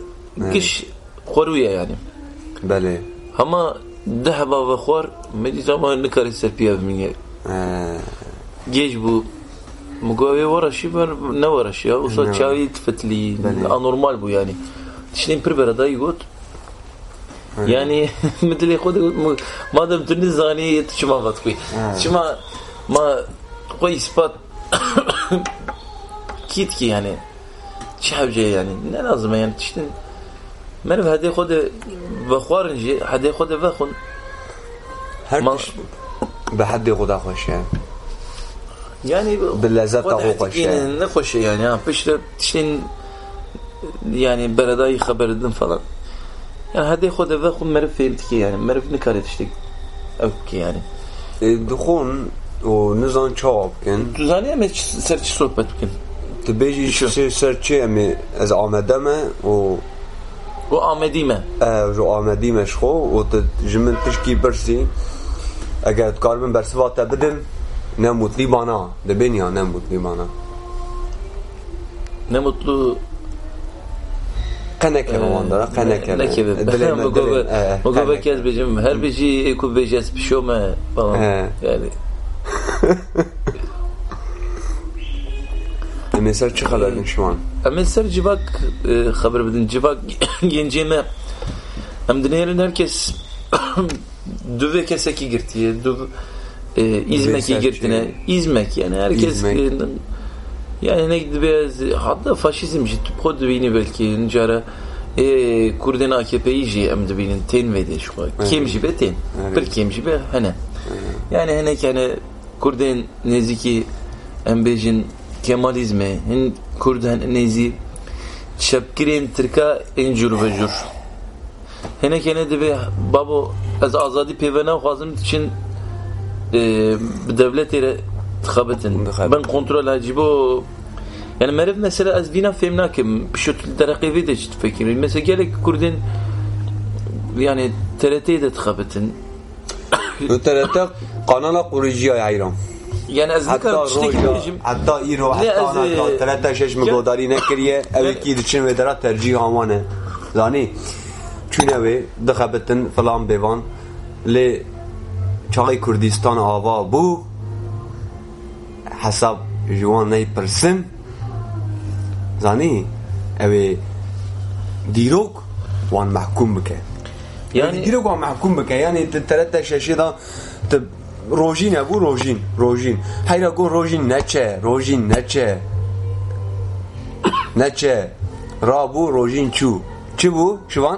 كش خوروية يعني یعنی. بله. اما ذهب
بخور
مدي ما نكاري سربيا بمنيا آه. جيش بو. مقاوي ورا
شي
بر نورا شي وصل تشاوي تفتلي بله. انورمال بو يعني تشلين بربر دا يقول يعني مثل خود ما دام تني زاني تشما فتكوي تشما ما قوي سبات كيت كي يعني چه حوجه یعنی نه لازمه یعنی تشتن من به هدی خود بخوارنجی هدی خود بخون. هر به حد خدا خوشه یعنی به لذت تا خوشه
یعنی
خوشه
یعنی پیش تشتن یعنی بردای خبر دن
فلان.
یعنی هدی
خود
یعنی یعنی. و خون
مرف فيلتكي یعنی مرف نكاري تشتك اوكي یعنی. دخون و نزان چاب كن تزاني امي سرچ صحبت کن تو بیجی شخصی سرچه امی؟ از آمدمه و رو
جو رو آمدیمش خو و تو
جمن تشکی برسی؟ اگر کار
من برسواتا بدم نموت لیبانا. دبین یا نموت لیبانا. نموت
لو قنک روان
داره قنک نکی بله مگو بکیز بجم هر بجی ایکو بجیز بشومه یعنی. tu karibin bersiva te bidin ne mutlî bana dibên ya ne mutlî bana.
Ne mutlu
Qeneke wan dara qeneke.
ne kebe.
Dilê me
Mugobe
dilê.
mugobe kez becim her beci eko bejes pişome falan.
He.
Yani
Em ê ser çi xeberin şu an?
Ama ser civak e, haber bedin civak genceme hem dinleyen herkes düve keseki girtiye düv e, izmeki
serçe.
girtine izmek yani herkes
İzmek.
e, yani ne gibi biraz hatta faşizm jit kod bini belki ncara e, Kurdin AKP'yi ji em dibinin ten vedi şu kim jibe ten
Evet.
bir kim jibe hene yani hene yani Kurdin neziki em bejin Kemalizme hin Kurdan nezi şapkirên Tirka en cur ve cur. Hene kene dibe babo ez azadî pêvena xwazim için e, re dixebitin.
Dixebit.
Ben kontrol hacî bo yani meriv mesela ez vîna fêm nakim pişt dereqê de çi tfekirî. Mesela gelek Kurdên yani TRT'ye de.
Tu TRT kanala Quriciya İran.
یعنی
از
دیگر چیزی
که میگیم حتی ایرو
حتی
آنها تلتا شش مگوداری نکریه اوی کی دچین و درات ترجیح آمانه. زانی چون اوی دخبتن فلان بیوان لی چاقی کردیستان آوا بو حساب جوان نی پرسن زانی اوی دیروک وان محکوم بکه.
یعنی
دیروک وان محکوم بکه یعنی تلتا ششی دا تب روژین ابو روژین روژین. هیرا گو روژین نچه روژین نچه. نچه. را بو روژین چو. چی بو؟ شوان؟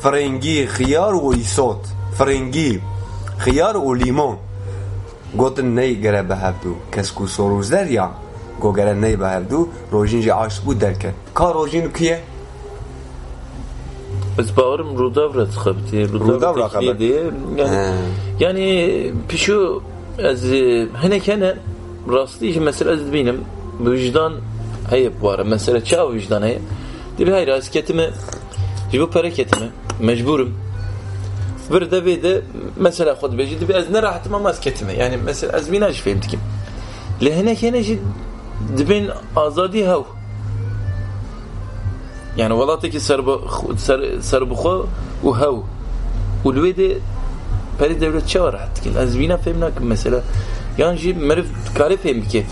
فرنگی خیار و ایسوت. فرنگی خیار و لیمون. گوتن نی گره به هفدو کس کو سروز در یا؟ گو گره نی به هفدو روژین جی عاشق بود درکن که روژین کیه؟
Tekniği diye. Yani,
He.
yani pişu ez e, henek hene rastlı işi mesela ez benim vicdan heyip var. Mesela çağ vicdan heyip. Dibi hayır az ketimi jibu para ketimi mecburum. Bir de bir de mesela beji dibi ez ne rahatım ama az ketimi. Yani mesela ez minaj fehmti kim. Lehenek hene jid dibin azadi hav. یعنی يعني ولاتك سربخو سربخو وهو والويدي بري دولت چه راحت کن از بینا فهم نکن مثلا. یعنی جی مرف کاری فهم که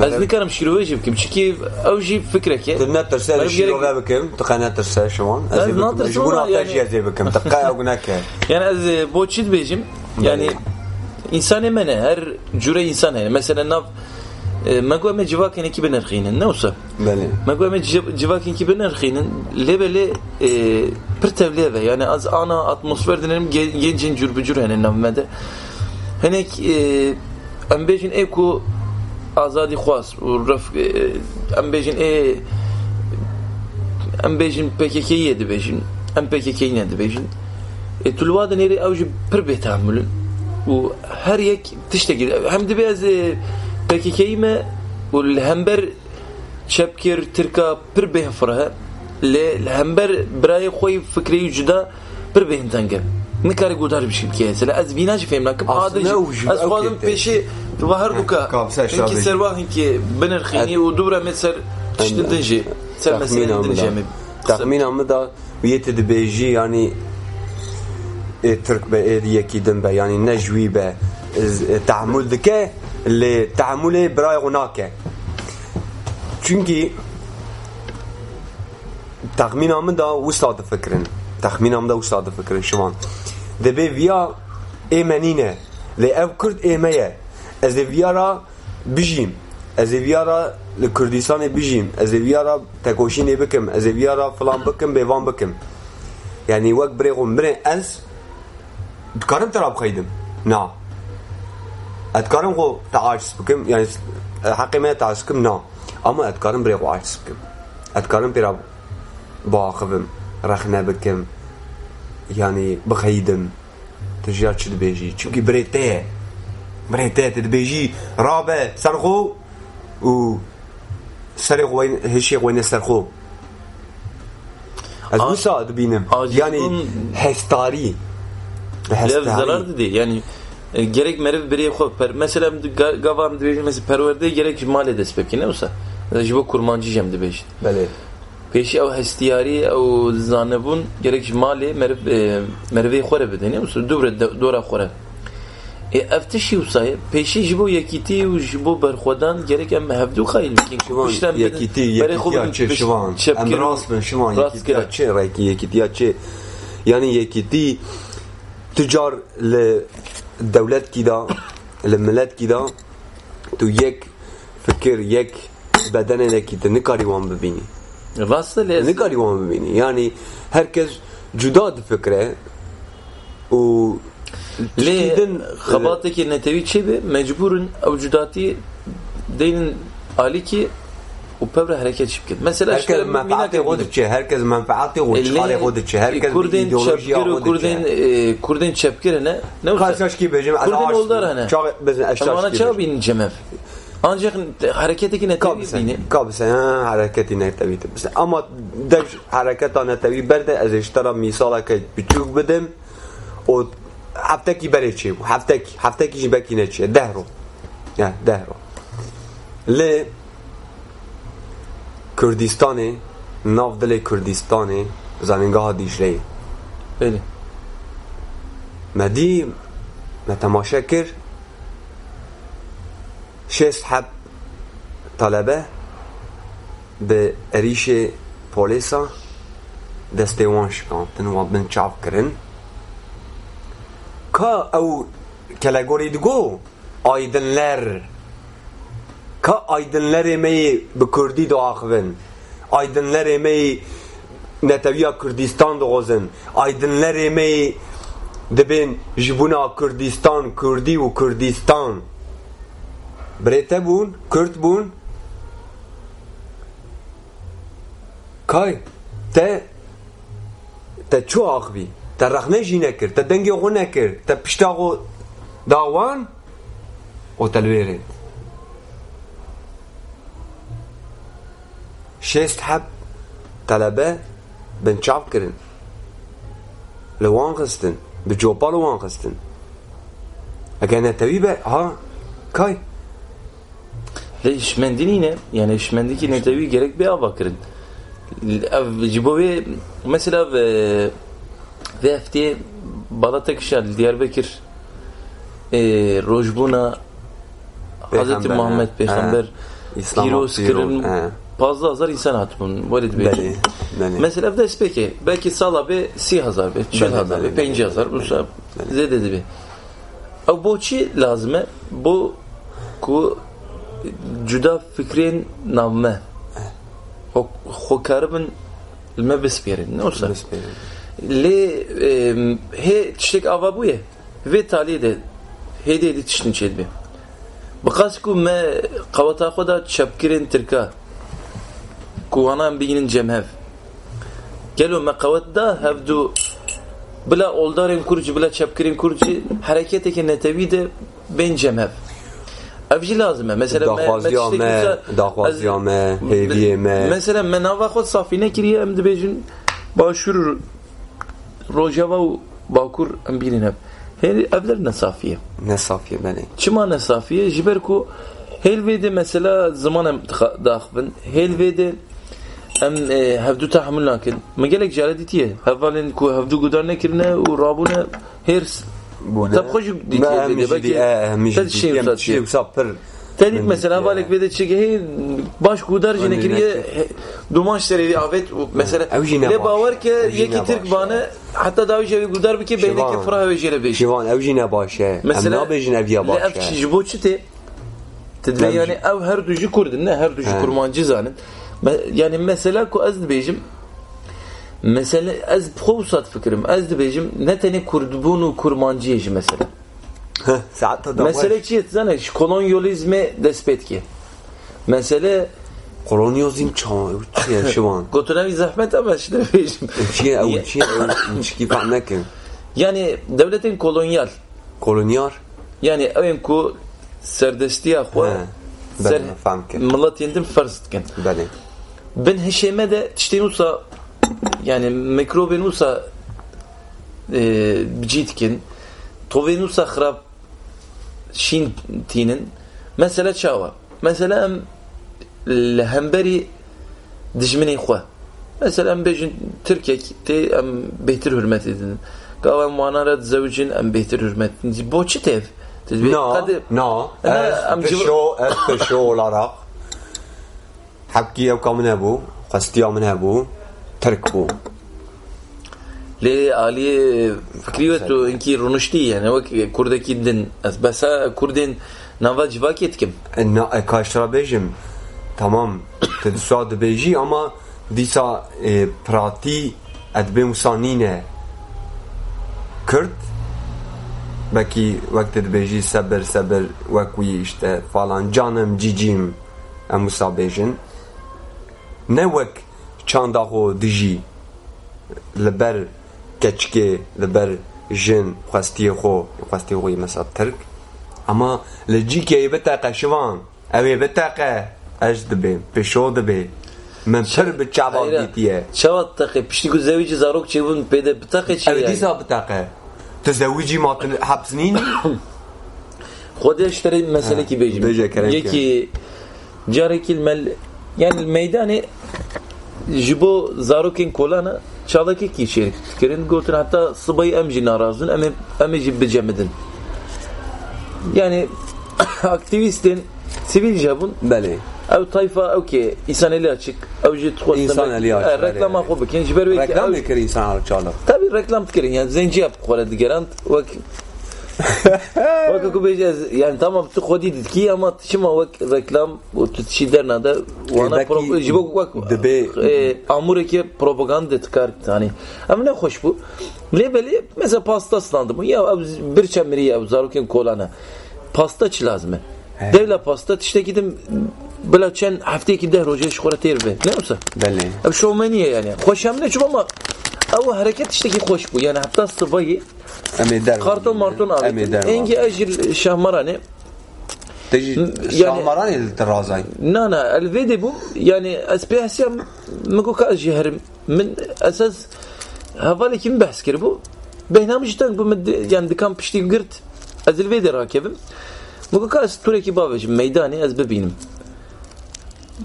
از نکردم شروعی جیب کم چی که او جی
فکره که
تنها
ترسه
شروع
بکم تو خانه ترسه شما؟ از
بکم.
جبون
آتاجی
از بکم. تقای او نکه.
یعنی از بوچید بیم یعنی بله. انسان منه هر جوره انسانه مثلا نب مگو me civak ene ki benerxinin ne olsa
بله
مگو me civak ene ki benerxinin lebele pir tevleve yani az ana atmosfer denerim gencin cürbücür hani navmede henek em bejin eko azadi xwas u raf em bejin e em bejin PKK'ye de bejin em PKK'ye ne de bejin e, tulva da neri evji pir betahammülün و her yek tiştekir hem de تاكي كيما والهمبر شبكر تركا بر به فرها الهمبر براي خوي فكري جدا بر به تنقل نكاري قدر بشي بكيس لا از بيناش فهم لكن
عادج
از
فاضم بيشي ظهر دوكا هنكي سروا هنكي بنرخيني ودورة مصر تشتندنجي سر مسيرة دنجامي تخمينا مدا ويتدبيجي يعني ترك بإيديكي دنبا يعني نجوي تعمل ذكاء لتحمل برای هناك چونکی تخمین هم دا وستاد فکرن. تخمین هم دا وستاد فکرن شما. دبی ویا ایمنینه لی او کرد ایمه از ویا را بجیم. از ویا را لکردستان بجیم. از ویا را تکوشینه از ویا فلان بکم بیوان بکم. یعنی وقت بری غمبرن از دکارم تراب خیدم. نه ادکارم خو تعاجز بکم یعنی حق من تعاجز بکم نه اما ادکارم بری خو عاجز بکم ادکارم پیرا با آخوم رخ نبکم یعنی بخیدم تجار چی دبیجی چونکی بری ته بری ته تدبیجی رابه سرخو و سر قوین هشی قوین
سر
از اون
ساعت
بینم. یعنی
هستاری لب ضرر دیدی یعنی gerek merev biri xo per mesela gavam dibêjin mesela perwerde gerek malê dest pekîne olsa. ji bo kurmancı jem dibêjin
belê
Peşi ew hestiyari ew zanebûn gerek mali malê merev merevê xwe re bidêne wisa dûre dora xwe E ev olsa peşi pêşî yekiti bo berkodan gerek em hevdû kayıl. bikin
yekiti yekîtî yekîtiya çê şivan em rast bin şivan yekîtiya yani yekiti ticar le الدولات كذا الملات كذا تو يك فكر يك بدننا كده نكاري وان ببيني. واصل نكاري وان ببيني. يعني
هركز جدا
فكره و ليه خباطك النتوي شبه مجبور أو
جداتي
دين
عليكي و پر حرکت شب کرد مثلا شکل منفعت خود چه هر کس منفعت و چاله
خود چه هر کس کردین چپگیر و کردین کردین چپگیر نه؟ نه
خاصش
کی
بجم از
کردین
اولدار
نه
چا بزن اشتاش کی
چا بین
جمع آنجاق حرکتی
که
نتبی بینه.
کابسه
ها حرکتی نتبی تبسه اما دج
حرکت
ها
نتبی برده از اشترا میسالا که بچوک بدم. و هفته کی بره چه بو هفته کی هفته کی جبکی نچه ده رو. ده رو. لی کردیستان نافدل کردستان زمینگاه دیشره بله مدی متماشا
کر
شست حب طلبه به اریش پولیسا دسته وان شکانتن و بن چاپ کرن که او کلگوری دگو آیدن لر ka aydınlar emeği bi Kürdi doğakvin aydınlar emeği neteviya Kürdistan doğuzun aydınlar emeği dibin jibuna Kürdistan Kürdi u Kürdistan. Brete bun Kürt bun kay te te çu axvi te rexne jî nekir te dengê xwe nekir te pişta xwe dawan? O te li wê rêt şêst heb telebe bin çav kirin li wan xistin bi copa li wan xistin eger netewî be ha kay
Ve işmendini ne? Yani işmendiki netevi gerek bir bakırın. Ev cibovi mesela ve ve efti Balat'a kişi Diyarbakır e, Rojbuna Hazreti Muhammed
ha.
Peygamber.
İslam
Fazla insan atımın Valid Bey. Mesela evde peki belki sala be si hazar be
Beli,
hazar be penci hazar bu sa
Beli.
zede dedi be. Ev bu çi lazım bu ku cuda fikrin navme o xokaribin ilme bispirin ne olsa. Li he tiştek ava bu ye. Ve tali de he de tiştin çedbi Baqas ku me qawata xwe da çepkirin tirka ku wanan biginin cemhev. Gelo me qawet da hevdu. Bila oldarên kurci bila çepkirin kurci hareketeke netevi de bên cemhev. Ev jî lazim e. Mesela me- me
daxwaziya me daxwaziya me hêviyê me
Mesela me nava xwe safî nekiriye em dibêjin başûr rojava û bakur em bînin hev Hêrî evler ne safiye?
Ne safiye belê
Çima ne safiye? Ji ber ku Helvede mesela zaman em daxbin. Helvede em e, hevdu tahammül nakin. Me gelek jare ditiye. Hevalin ku hevdu gudar nekirine u rabune hers. Tab hoş ditiye vede. Belki tad şey usatiye. Tedik mesela valek vede çeke hey baş gudar jine kiriye duman şeridi avet mesela le bavar ke yeki Türk bana hatta davi jevi gudar bike beyne ke fırah ve jere beş.
Şivan ev jine başe.
Mesela
Em nabejin ev ya
le ev
başe.
jibo çite Tedve yani ev her ducu kurdun ne her
He.
kurmancı zanın. Yani mesela ku az dibêjim mesela ez xwsat fikirim ez dibêjim ne tenê kurdbûn û kurmanciyê jî mesela mesele çi zane ji kolonyalizmê dest pê dike mesele
Kolonyozim çan. Çiye şivan.
gotunevî zehmet ama ji dibêjim
Çiye ev çiye çiki fa nekin.
yani devletên kolonyal
Kolonyar.
yani evên ku serdestiya xwe ser milletên din ferz dikin
Bele.
Ben heşeme de tiştên wisa yani mikrobên wisa e, bicî dikin tovên wisa xirab şîn tînin mesela çawa mesela hemberî dijminê xwe mesela em bêjin Tirkek tê em bêhtir hürmet edin gav em wana re dizewicin em bêhtir hürmet edin bo çi tev?
No, no. Ez peşo, ez peşo olarak Hakkı ev kamın hebu, kastiya min hebu, Türk bu.
ليه عليه فكريته انكي رونشتي يعني وك كردكي دن بس كردين نافا جواكي تكم
Na, kaşra bejim, tamam, te suad beji ama disa e, prati edbe musanine Kürt belki vakti beji seber seber vakwi işte falan canım cicim em musa bejin نه وک چاندا خو دیجی لبر کچکه لبر جن خواستی خو خواستی خوی مثلا ترک اما لجی که بتا قشوان اوی بتا قه اج بی پیشو دبی من پر به چابا دیتیه
چابا که پشتی کو زویجی زاروک چی بون پیده
بتاقه
چی
اوی دیسا بتاقه تزویجی ما حبس
نینی خودش تری مسئله کی
بیجم یکی
جاره کلمه yani meydani ji bo zarokên kolana çalekekî şêr kirin gotin heta sibayê em jî narazin em em jî yani aktivistên sivîl jebûn
belê
ew tayfa ew kê însanelî açık
ew
jî
reklama
xwe bikin ji ber wê
reklam
mı
kirin însan çalek
tabî reklam dikirin yani zencî yap xwe re wek ku bejez yani tamam tu xwedî dikî ama tişima wek reklam û tu tişî derna de wana
Belki
pro- ji bo wek
dibe-
e, amurekê propaganda dikar hani em ne hoş bu? Lê belê mesela pasta slandım ya ev bir çemiri ev zarokên kolana. Pasta çi lazım e devla pasta tişte gidim بلا چند هفته که
ده
روزش خورا تیر به نمیسه بله. اب شومنیه یعنی. خوش هم نه چون ما او حرکتش
کی خوش بود.
یعنی هفته صفایی
کارتون مارتون آبید
اینگه اجل شهمرانه
تجي یعنی
شامران
الترازاي نه نه الفيدي بو
یعنی از بي اس مكو كاجي هرم من اساس هفالي کیم بحث کرد بو به كربو برنامج تنك بمد يعني یعنی دكان بشتي قرت از الفيدي راكبم مكو كاس کی بابج میدانی از ببينم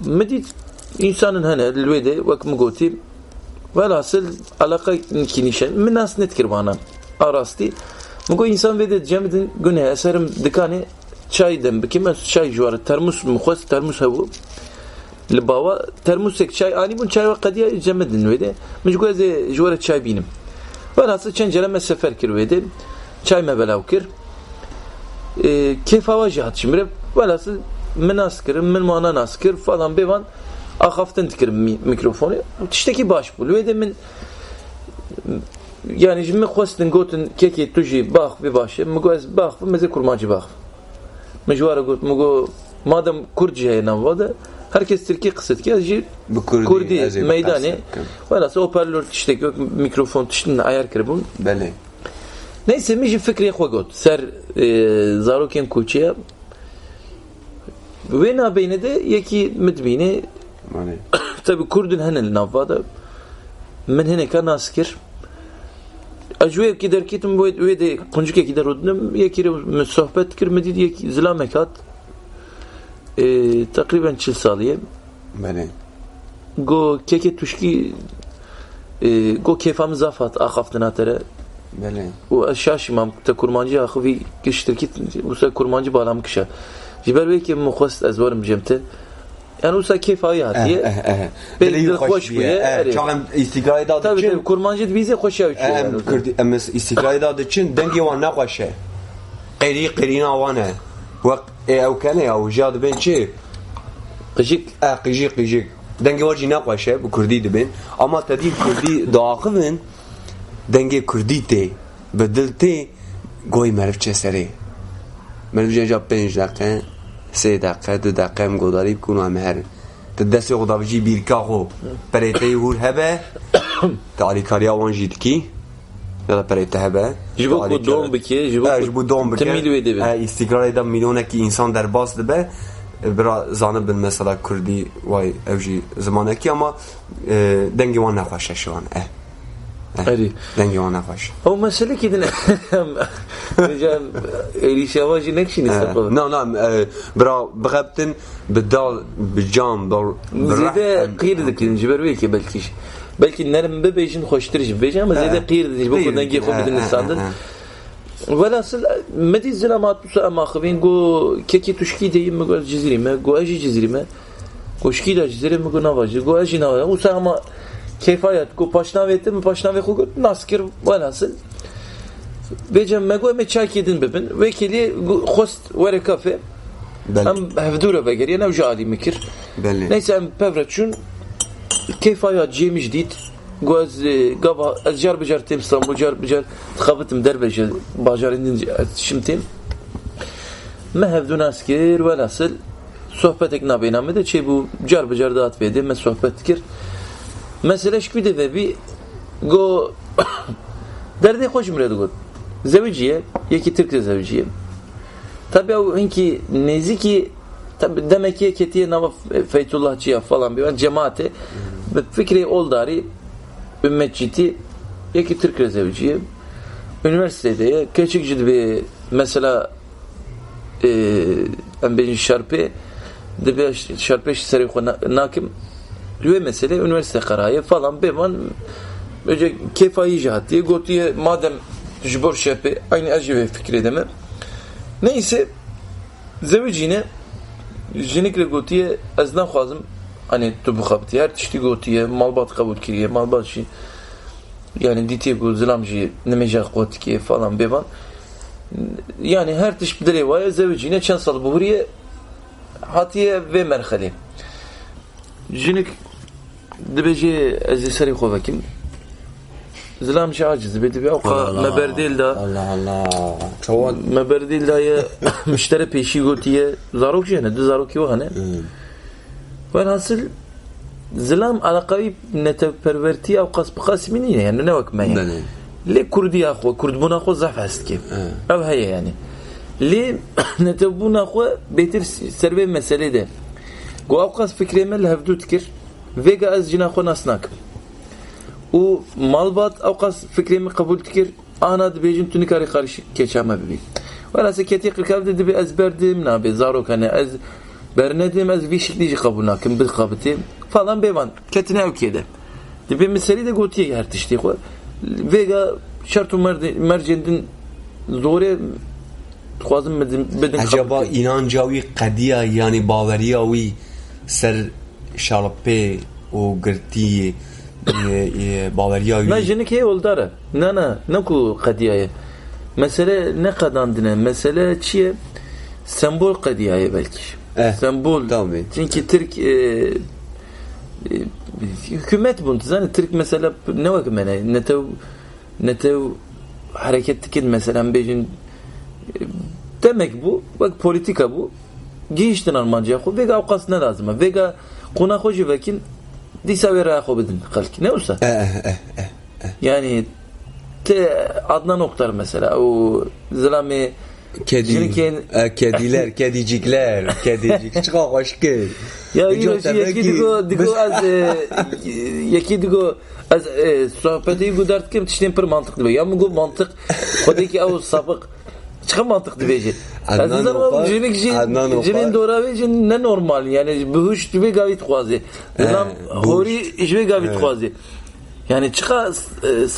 Medit insanın hani elvede vak mugoti velhasıl alaka kinişen min nas netkir bana arasti mugo insan vede cemidin güne eserim dikani çay dem bikime çay juarı termus mukhas termus hebu لباوا ترموسك çay ani bun çay ve kadiye cemedin vede mecgu ez juarı çay binim velhasıl çencere sefer kir vede çay mebelav kir e, keyf hava cihat şimre velhasıl min askir min muana askir falan bevan ahaften dikirim mi, mikrofonu. Tişteki baş bul. Ve de min yani jimi khwastin gotin keki tuji bax bir başı mugo ez bax meze kurmacı bax. Mecwara got mugo madem kurci heyna vada herkes Türkiye kısıt ki
Kurdî
Kurdi
ê
meydane
biheskim.
velhasıl hoparlör tişteki mikrofon tiştin ayar kirbun
belê
neyse mi fikri xwe got. Ser e, zarokên ve vena beyne de yeki
medbini
tabi kurdun henel navvada men heneka naskir Acveyek gider kitim bu ve de kuncuk gider odunum yekiri sohbet kirmedi diye zila mekat e, takriben çil saliye
Bene.
Go keke tuşki e, go kefam zafat ahaftin atere
Bene.
O şaşimam te kurmancı ahı vi kiştir kit usta kurmancı bağlam kişa. jiber ve ki mukhast azwarım cemte yani usa keyf ayı hatiye
اه اه
Belli
بله
hoş
خوش
bir
بیه
yer, evet.
چون استقلال داد
tabi
چین
tabi kurmancı bize hoş ya uçuyor yani.
ام کرد ام استقلال داد چین دنگی وان نخوشه قیری قیرینا وانه وقت او کنه او جاد بین چی
Kıcık
اه قیجی قیجی دنگی واجی نخوشه bu کردی دبین اما تدی کردی داخلن دنگی کردی تی بدل تی گوی مرف چه سری مرف جا پنج دقیقه سه دقیقه دو دقیقه هم گداری بکن و هر تا دست غدابجی بیرکاخو پریتی هور هبه. تا آلیکاری آوان جید. کی؟
یا پریتی هبه.
جبو
کو
دوم بکی جبو جبو
دوم بکی تمیل
ویده بی. استقرار ایدم میلونه که انسان در باز دبه. برا زانه بن مثلا کردی وای اوجی زمانه که اما دنگی وان نخواشه شوان اه.
Erî.
Dengê wan nexweş.
O mesele ki dine Hocam erişavacı ne kişinin
Eh,
sapı
Na na eh, bira bixebtin bi dal bi cam bar
Zede qîr dikin ji ber wê ki belkî belki nerim bebejin hoştur ji bejin ama zede qîr dikin bu kodan gi xo bidin insandır Velhasıl medi zelamat bu ama xbin go keki tuşki deyim mi go ciziri mi go aji ciziri mi Koşki da ciziri mi go navacı go aji navacı o ama kefayet go paşnavete mi paşnave xo go naskir velhasıl Bejem me go me çay kedin bebin vekili host were kafe
Bel
Em hevdure vegeriye ne uca ali mikir. Neyse em pevreçun keyf hayat cimiş dit Goz gava ez jar bijar tem İstanbul jar bijar tkhabitim derbeje bajarindin şimtim me hevdun askir ve nasıl sohbet ekna beyname de çey bu car bijar dağıt vedi me sohbet kir mesele şkvi de ve bir go derdi hoş müredi go zevciye yeki Türk zevciye Tabi o hinki neziki tabi demek ki ketiye nava Feytullahçıya falan bir cemaate ve fikri oldari ümmetçiti yeki Türk rezevciye üniversitede küçük bir mesela e, em bejin şarpı de şarpı seri nakim ve mesele üniversite karayı falan bevan Önce kefayı cihat diye gotiye madem jibor şerpe aynı acı fikri edemem. Neyse zevcine jinikle gotiye ez naxwazim hani tu bixebitî her tiştî gotiye malbat qebûl kiriye malbat jî yani dîtiye ku zilam jî nimêja qotikiye falan bêvan yani her tiş bi dilê waye zevcîne çend sal bihuriye hatiye vê merxelê jinik دبيجي أزي سري خو
كم زلام مش
عاجز بدي بيوقع ما برديل دا. الله الله ما برديل دا يا مشتري بيشي قلت زاروك جهنا دو زاروك يوغنا وين حاصل زلام على قريب نتا بيرفيرتي أو
قصب
قاس منين يعني نوك ما يعني. لي كردي اخو كرد بون اخو زعف هست كيف؟ أو هي يعني. لي نتا بون اخو بيتر سربي مسألة ده. قو أو قاس فكري مال هفدو تكر. ویگا از جنا خو ناس او مال باد او قص فکری می قبول تکر آنا دی بیجن تونی کاری خارش کچا ما ببین ویلی از کتی قرکب دی بی از بردیم نا بی زارو کنی از برندیم از ویش شکلی قبول ناکم بی خابتی فالان بیوان کتی نیو که دی بی مسیلی دی گوتی هر تشتی
خو ویگا شرط و مرجن دن خوازم بدن خابتی اینان جاوی قدیه
یعنی
باوری
آوی سر oldara. Ne ne ne ku kadiyaye. Mesele ne kadandine? Mesele çiye? Sembol kadiyaye belki.
Eh,
Sembol.
tabii.
Çünkü Türk e, e, hükümet bunu. Yani Türk mesela ne vakit mene? Ne tev ne tev hareket tikin mesela bejin e, demek bu. Bak politika bu. Giyiştin Almanca. Vega avkas ne lazım? Vega hoji vekin disa vera xo bidin xalki ne olsa
Eh, eh, eh.
yani te Adnan Oktar mesela o zilami
Kedi,
Şirken-
eh, kediler, kedicikler, kedicik. Çıka hoş gel.
ya
Hocam
yine
demek
yeki
ki-
digo az e, yeki digo az e, sohbeti gu dert kim tiştin per mantıklı ya gu mantık kodaki o sapık çıkan mantık dibeci.
Adnan
Azizler
Opar- Adnan Opar-
jinin doravi jin ne normal yani buhuş dibe gavit xwazi. Lam
buhuş.
hori jwe gavit xwazi. یعنی چقدر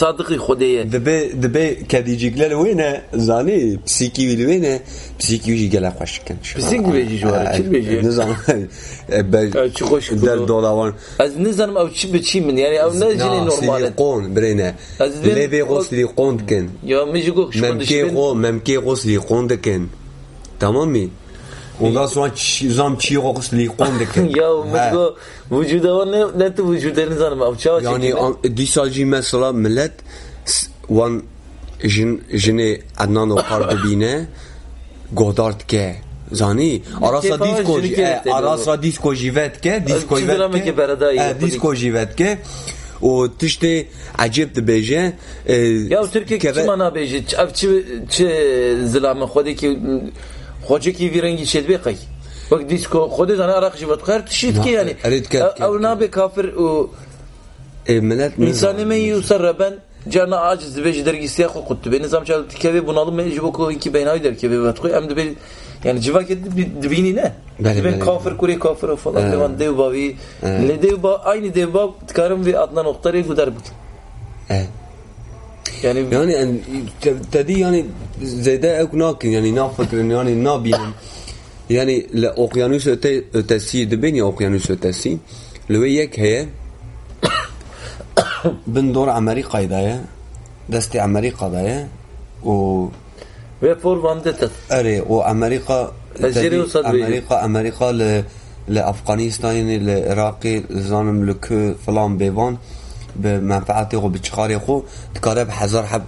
صادقی خودیه دبه
دبه کدی جیگلر وینه زنی پسیکی ویل وینه پسیکی ویجی گله خوش
کن. پسیکی ویجی جواره چی
بیجی
نزان چی خوش
در
دولوان از نزانم او چی بچی من یعنی او نه جنی نورماله
قون برینه
لیبی
غوص لی قوند کن.
یا میجی گوش
ممکی غو
ممکی غوص لی قوند
کن.
تمامی؟
اوندا سوان چیزام چی قوس لی قوم یا مگو وجود اون نه تو وجود نزنم
او
چا
یعنی
دی
سالجی
مثلا
ملت
وان جن جن عدنان و
قردبینه گودارد
که
زانی آراس را
دیت کوجی
آراس
را دیت کوجی وقت که دیت کوجی وقت که
برادایی دیت
کوجی
وقت که و تشت عجیب دبیجه یا ترکیه کی منا بیجه چه چه زلام خودی که disco xwedê zane araq ji vedxer tişît ki yani.
erit ket- ket-
Ew nabe kafir û
e, millet
insanê me yî wisa reben cana aciz dibe ji dergîsiya xwe qut dibe nizam çal dikeve bunalım me ji bo ku inkî beynavî derkeve vedxwe em dibe yani civakê dibînî ne?
Bele,
Dibe
bele.
kafir kurê kafir falan levan dev bavî. Le dev ba aynı dev bav dikarim vê Adnan Oktarê gudar bik.
e. يعني يعني أن تدي يعني زي ده اكو ناكن يعني نافكر يعني نابين يعني لأوقيانوس تاسي دبين أوقيانوس تاسي لو يك هي بندور دور عمريقا يدايا دستي أمريكا دايا و
وي فور فامدت
أري وامريكا أمريكا أمريكا لأفغانستان العراقي زانم لكو فلان بيفون به منفعت خو به چخار خو دکاره به هزار حب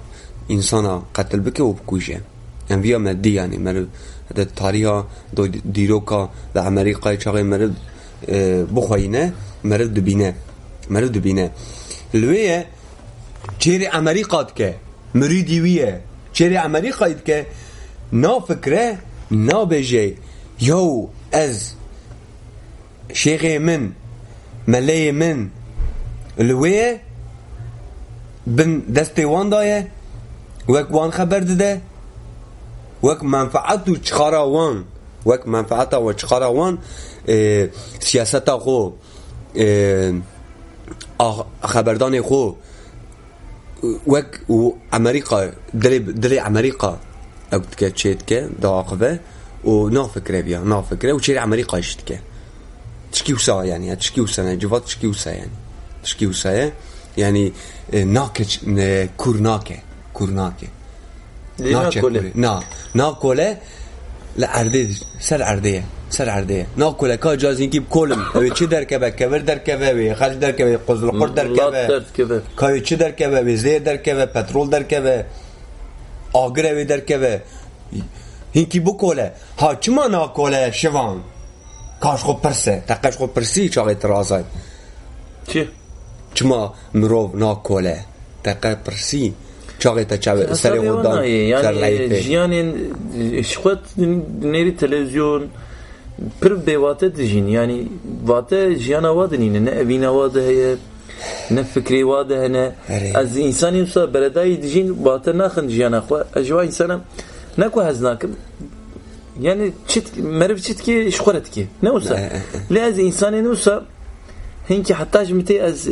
انسان قتل بکه و بکوشه. یعنی انویا مدی یعنی مرد در تاریخ دو دیروکا در امریکای چاقی مرد بخوینه مرد دبینه مرد دبینه. لویه چیری امریکات که مریدی ویه. چیری امریکایت که نا فکره نا بجه. یو از شیخ من ملی من الویه بن دستی وان دایه وک وان خبر دده وک منفعت و چخارا وان وک منفعت و چخارا وان اه، سیاست خو اه، آخ- خبردان خو وك وامريكا دري دري امريكا او تكا تشيتكا داقبه ونو فكره بيا نو فكره وشيري امريكا يشتكا تشكي وسا يعني تشكي وسا جوات تشكي وسا يعني شکیوسه، وسايا یعنی ناکچ
کورناکه
کورناکه
ناكوله
نا ناکوله. لا عرضه سر عرضه سر عرضه ناکوله كا جاز اینکی بکولم. اوی چی در کبه کبر در کبه وی خل در کبه قزل قر
در
کبه
کایو
چی در کبه وی زیر در کبه پترول در کبه آگر وی در کبه اینکی بکوله ها چی ما ناکوله شوان کاش خوب پرسه تقش خوب پرسی چاقی ترازه
چی؟
چما مرو ناکوله تقر پرسی چاقی تا چاوه
سر اودان
سر لایفه
یعنی شخوت نیری تلویزیون پر بیواته دیجین یعنی واته جیان واده نینه نه اوین واده هیه نه فکری
واده
نه از انسانی مسا بردائی دیجین واته نخن جیان خواه اجوا انسانم نکو هزناکم یعنی چت مرف چیت که شخورت که نه اوسا لی از انسانی نوسا هنگی حتی حتاش متی از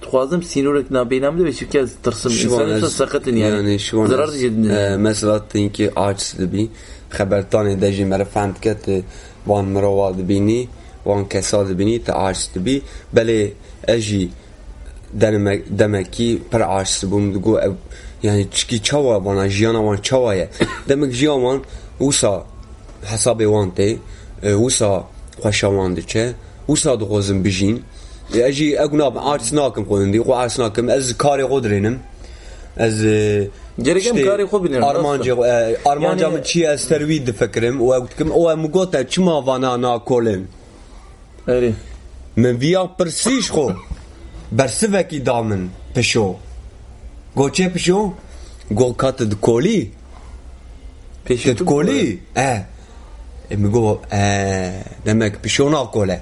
خوازم سینورک بینام ده بشی که از ترسم انسان تو سقط یعنی
یعنی شو
ضرر
مثلا اینکه آجز بی خبرتان دجی مرفند فهمت کت وان مرواد بینی وان کساد بینی تا آجز بی بله اجی دمکی پر آجز بوم دگو یعنی چکی چوا وان جیانا وان چوایه دمک جیان وان وسا حساب وان تی وسا خوشاوان دچه وسا دغوزم بجین اجي اقناب ارسناكم قوندي قو عارسناكم از كاري قدرينم از
جريكم كاري خو
بنير ارمانجي آرمان جام چی از ترويد فكرم وقتكم او مقوتا تشما ما نا ناکولیم.
اري
من ويا برسيش خو برسفكي دامن بشو گوچه
پشو
گو کات دکولی پیش کولی اه میگو اه دمک پشو ناکوله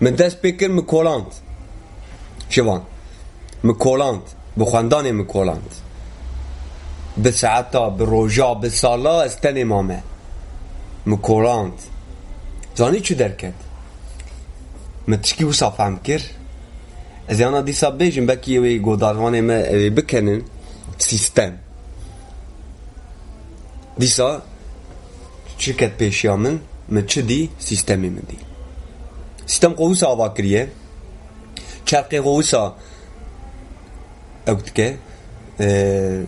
من دست بکر مکولاند شوان مکولاند به مکولاند به ساعتا به روژا به سالا استن امامه. مکولاند زانی چو در کرد تشکی و صافم کر؟ از یانا دیسا بیجن بکی یوی گوداروان ما بکنن. سیستم. دیسا شرکت پیشیامن من؟ چه دی؟ سیستمی من دیل ستم قوس ava kiriye. Çerqê qousa ew dike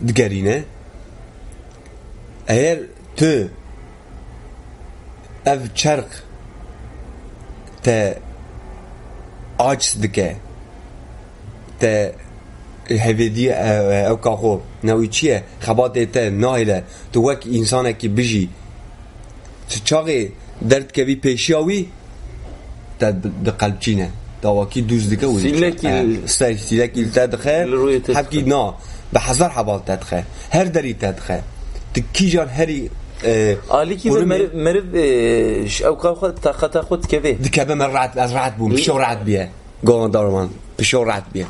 digerîne. Eğer tu ev çerq te aciz dike te hevediye ev kaxo newîçiye xebatê te nahile tu wek însanekî bijî tu çaxê derdkevî pêşiya wî تا دقلبچینه داواکی دوزدیگه اوی سیلکی
تا
تدخه حبکی نا.
به هزار حبال
تدخه هر دری تدخه کی جان هری آلی کی مرد مرد او کار خود طاقت
خود که
به.
دکه به مرد از رد بوم. پیشو رد بیه.
گوان دارمان پیشو رد بیه.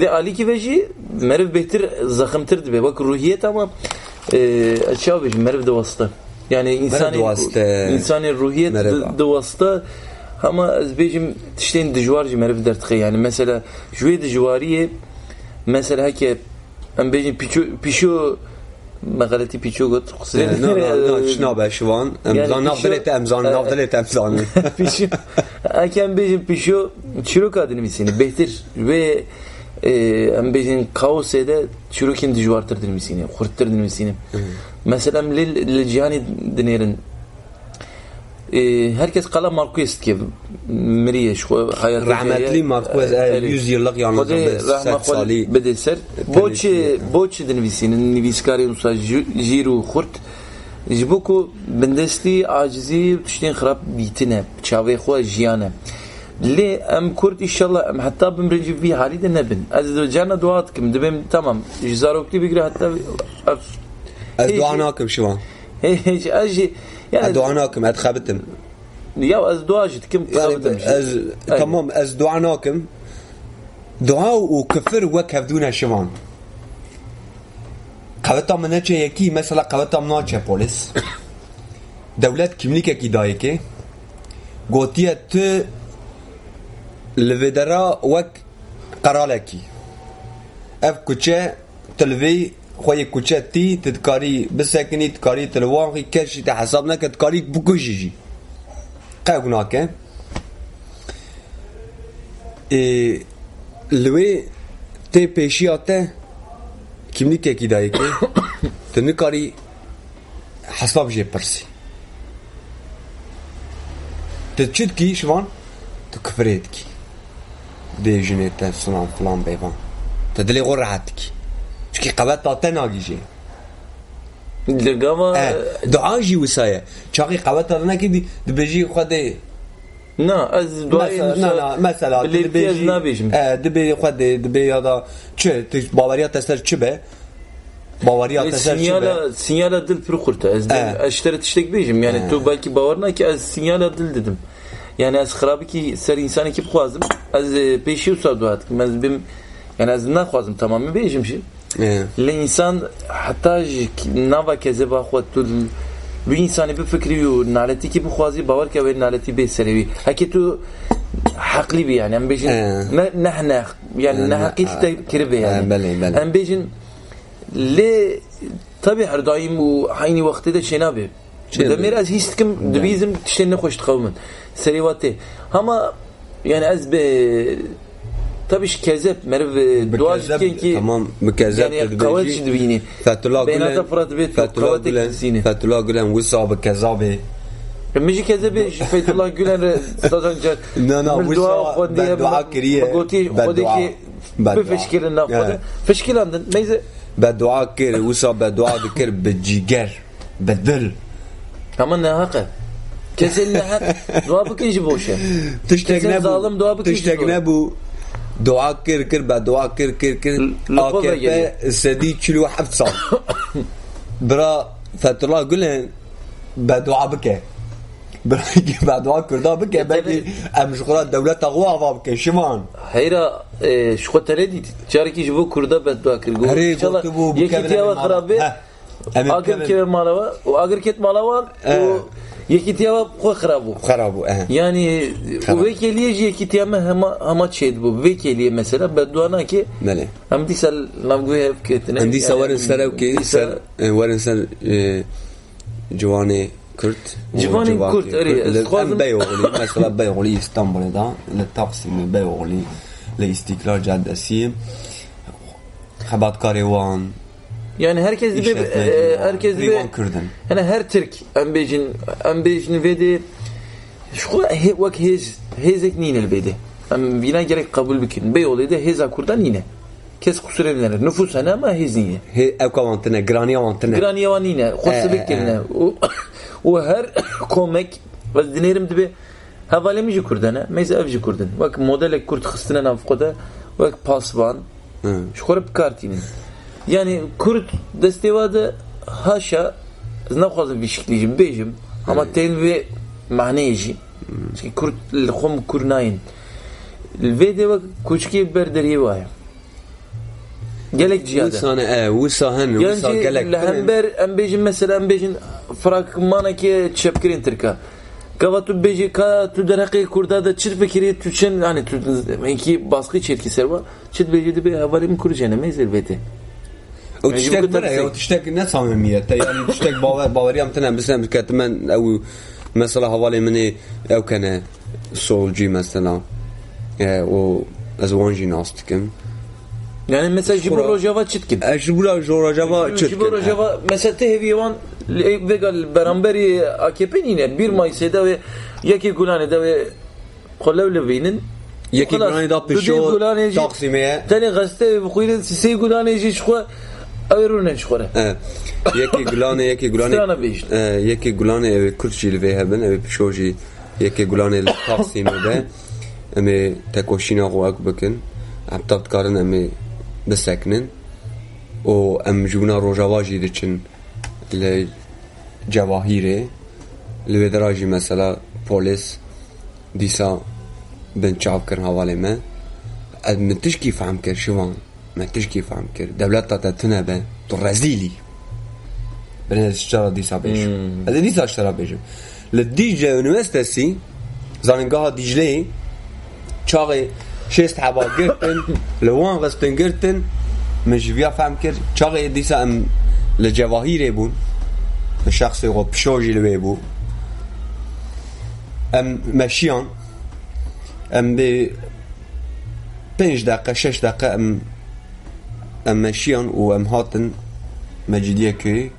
لی آلی کی بجی مرد بهتر زخم تر دبی
روحیه تمام. اما اشیا بجی مرد دوسته یعنی انسان انسانی روحیت دوسته e, aşağı veji meriv de vasta. Yani insani
de vasta.
insani ruhiyet
Meriv.
de, de vasta. Ama ez bejim tişteyn dijwarji meriv dertxe yani mesela jüye dijwariye mesela hake em bejim pişo pişo مغلطی پیچو گفت
نه نه نه شنابه شوان امزان
Yani
navdalet
pişo-
emzan
e,
navdalet emzan
پیشو اکم بیشین پیشو چیرو کادنی میسینه بهتر و ام بیشین کاوس ده چیرو کن دجوارتر در میسینه خردتر در میسینه herkes qala Marquez ki miriye şu hayat
rahmetli Marquez 100 yıllık yalnızlığı
rahmet
sali
bedeser boçi boçi de nivisinin niviskari musa jiru khurt jbuku bendesti acizi tiştin xrab bitine çave xwa jiyane ليه ام كرد ان شاء الله ام حتى بمرجي في حالي
نبن از جانا دواتكم
دبم تمام جزاروكتي
بيقرا
حتى
از دعاناكم شو هيش
أجي يعني أدعوناكم عاد خابتم
يا
أزدواجتكم خابتم
يعني تمام أزدوعناكم دعاء وكفر وكفدونا شمان قوتا من نچه یکی مثلا قوتا من ناچه پولیس دولت کملیکه کی دایی که گوتیه تو لودرا وک قرالکی اف کچه تلوی خوی کوچتی تدکاری بسکنی تدکاری تلوان خی کرشی تا حساب نکه تدکاری بکوشی جی قه گناه که لوی تی پیشی آته کم نی تکی دایی که تنکاری حساب جی پرسی. تدچید کی شوان؟ تو کفرید کی. دیجنه تا سنان فلان بیوان تدلی غور راحت کی. ki Çünkü qewet te nagîje.
Li gava e,
dua jî wisa ye. Çaqî qewet te nekî dibêjî Xwedê
Na, ez
duayı
mesela dibêjî nabêjim.
E, dibê Xwedê dibê ya da çi bavariya te ser çi be? Bavariya e, teser
sinyala, sinyala dil pür kurtu. Ez
ee.
eştere tiştek bejim. Yani tu belki bavarına ki ez sinyala dil dedim. Yani ez harabi ki ser insan ekip kuazım. Ez peşi usta dua etkim. Bim yani ez ne kuazım tamamen bejim şey. لی انسان حتی نبا که با خود تو بی انسانی به فکری و نالتی که بخوازی باور که وی نالتی به سری بی. هکی تو حقلی بی یعنی ام
نه
نه یعنی نه حقیت تا کری بی
یعنی بله بله
ام بیشن لی طبی هر دایم و عینی وقتی ده شنا
بی
دمیر از هیست کم دویزم تشن نخوشت قومن سری واته همه یعنی از به Tabii ki kezep. Merve dua ki
tamam mükezzep
yani kavvet şimdi
bini.
Fethullah
Gülen.
Beynata fırat bet. Fethullah
Gülen. Gülen. مجي
كذا فيت الله قلنا صدق
جد لا لا بدعاء خدي
بدعاء كريه قوتي خدي بفشكل النقد فشكل عندنا ميزة
بدعاء كير وصا بدعاء
بكير بجيجر بدل تمام نهاقه كسل نهاقه دعا. بكيش بوشه.
تشتاق نبو. دعا کر کر بعد دعا کر کر
کر.
آکر
به
سدی چلو حفظ سال. برا فترلا گلن بعد دعا بکه. برای بعد دعا کرد بکه بعدی امشقرا دولت اقوا آب بکه. شمان
هیرا شقتره دید چرا کیش بو کرد
بعد
دعا
کرد؟ هری بو
کرد
اگر
که
مالوا و
اگر
که مالوا
یکی
تیاب
خو خراب بود خراب بود یعنی
وی
که لیه یکی تیاب همه
همه چید
بود
وی
که لیه مثلا بدوانا که بله هم دی سال نمگوی هف که
تنه
هم دی سال ورن سر
او که سر ورن سر جوانه کرد
جوانه کرد اری
خوازم بیوغلی مثلا بیوغلی استانبول دا لتقسیم بیوغلی لاستقلال جدسی خبات کاریوان
Yani herkes gibi e, e
herkes gibi
yani her Türk ambejin ambejin vedi şu vak hez hezek ninel vedi. Am bina gerek kabul bikin. Bey olaydı heza kurdan yine. Kes kusur evlenir. Nüfus ana ama hez yine.
He ev kavantine,
grani avantine. Grani avantine.
Kutsubik
yerine. O her komek ve dinerim dibi havalemici kurdana. Meyze evci kurdan. Bak modele kurt hıstına nafkoda. Bak pasvan. Şu korep kartinin. Yani kurt destevadı haşa ne fazla bir şekliyim bejim ama ten ve maneyci. Çünkü kurt lkhum kurnayin. Ve de bak kuçki berderiye var. Gelek cihada.
وسانا اه وساهن وسا
Yani
قالك
lehember embejin mesela embejin fragmana ki çepkirin tirka. Kava tu beji ka tu deraki kurda da çit fikri tu çen hani tu ki baskı çetki serva çit beji de bir havalim kuracağına mezir او
تشتك مرأي او تشتك الناس تا يعني تشتك باور باوري هم تنا بسنا كاتمان او مثلا حوالي مني او كان سولجي مثلا او از وانجي ناستكم
يعني
مثلا
جبرو جافا تشتكن
جبرو جورا جافا
تشتكن جبرو جافا مثلا تهبي وان فيغا برامبري اكيبينين بير مايسي داوي يكي قولاني و خلاو
لبينن یکی گلانی دا پشو تقسیمه
تاني غصه بخویرد سی گلانی
جیش خواه رو نمی‌خوره یکی
گلانه یکی
گلانه یکی گلانه اوی کرچی لوی هبن اوی پشوجی یکی گلانه لطاقسی مده. امی تکوشینا اک بکن. عبتاب کارن امی بسکنن. و ام جونا روژاواجی دچن لجواهیره لوی دراجی مثلا پولیس دیسا بن چاو کرن حوالی من ادمتش کی فهم کر شوان. من تش كيف عم كر دولات تاع تنبا برازيلي برنا الشترا دي سابيش هذا دي ساشترا بيجو لدي جا يونيفرسيتي زانغاها ديجلي تشاري شيست حبا قرتن لوان غستن جيرتن مش جبيا فهم كر تشاغي ديسا ام لجواهير يبون الشخص يغو بشوجي لويبو ام ماشيان ام بي 5 دقيقه 6 دقيقة ام مشیان و ام هاتن مجیدیه که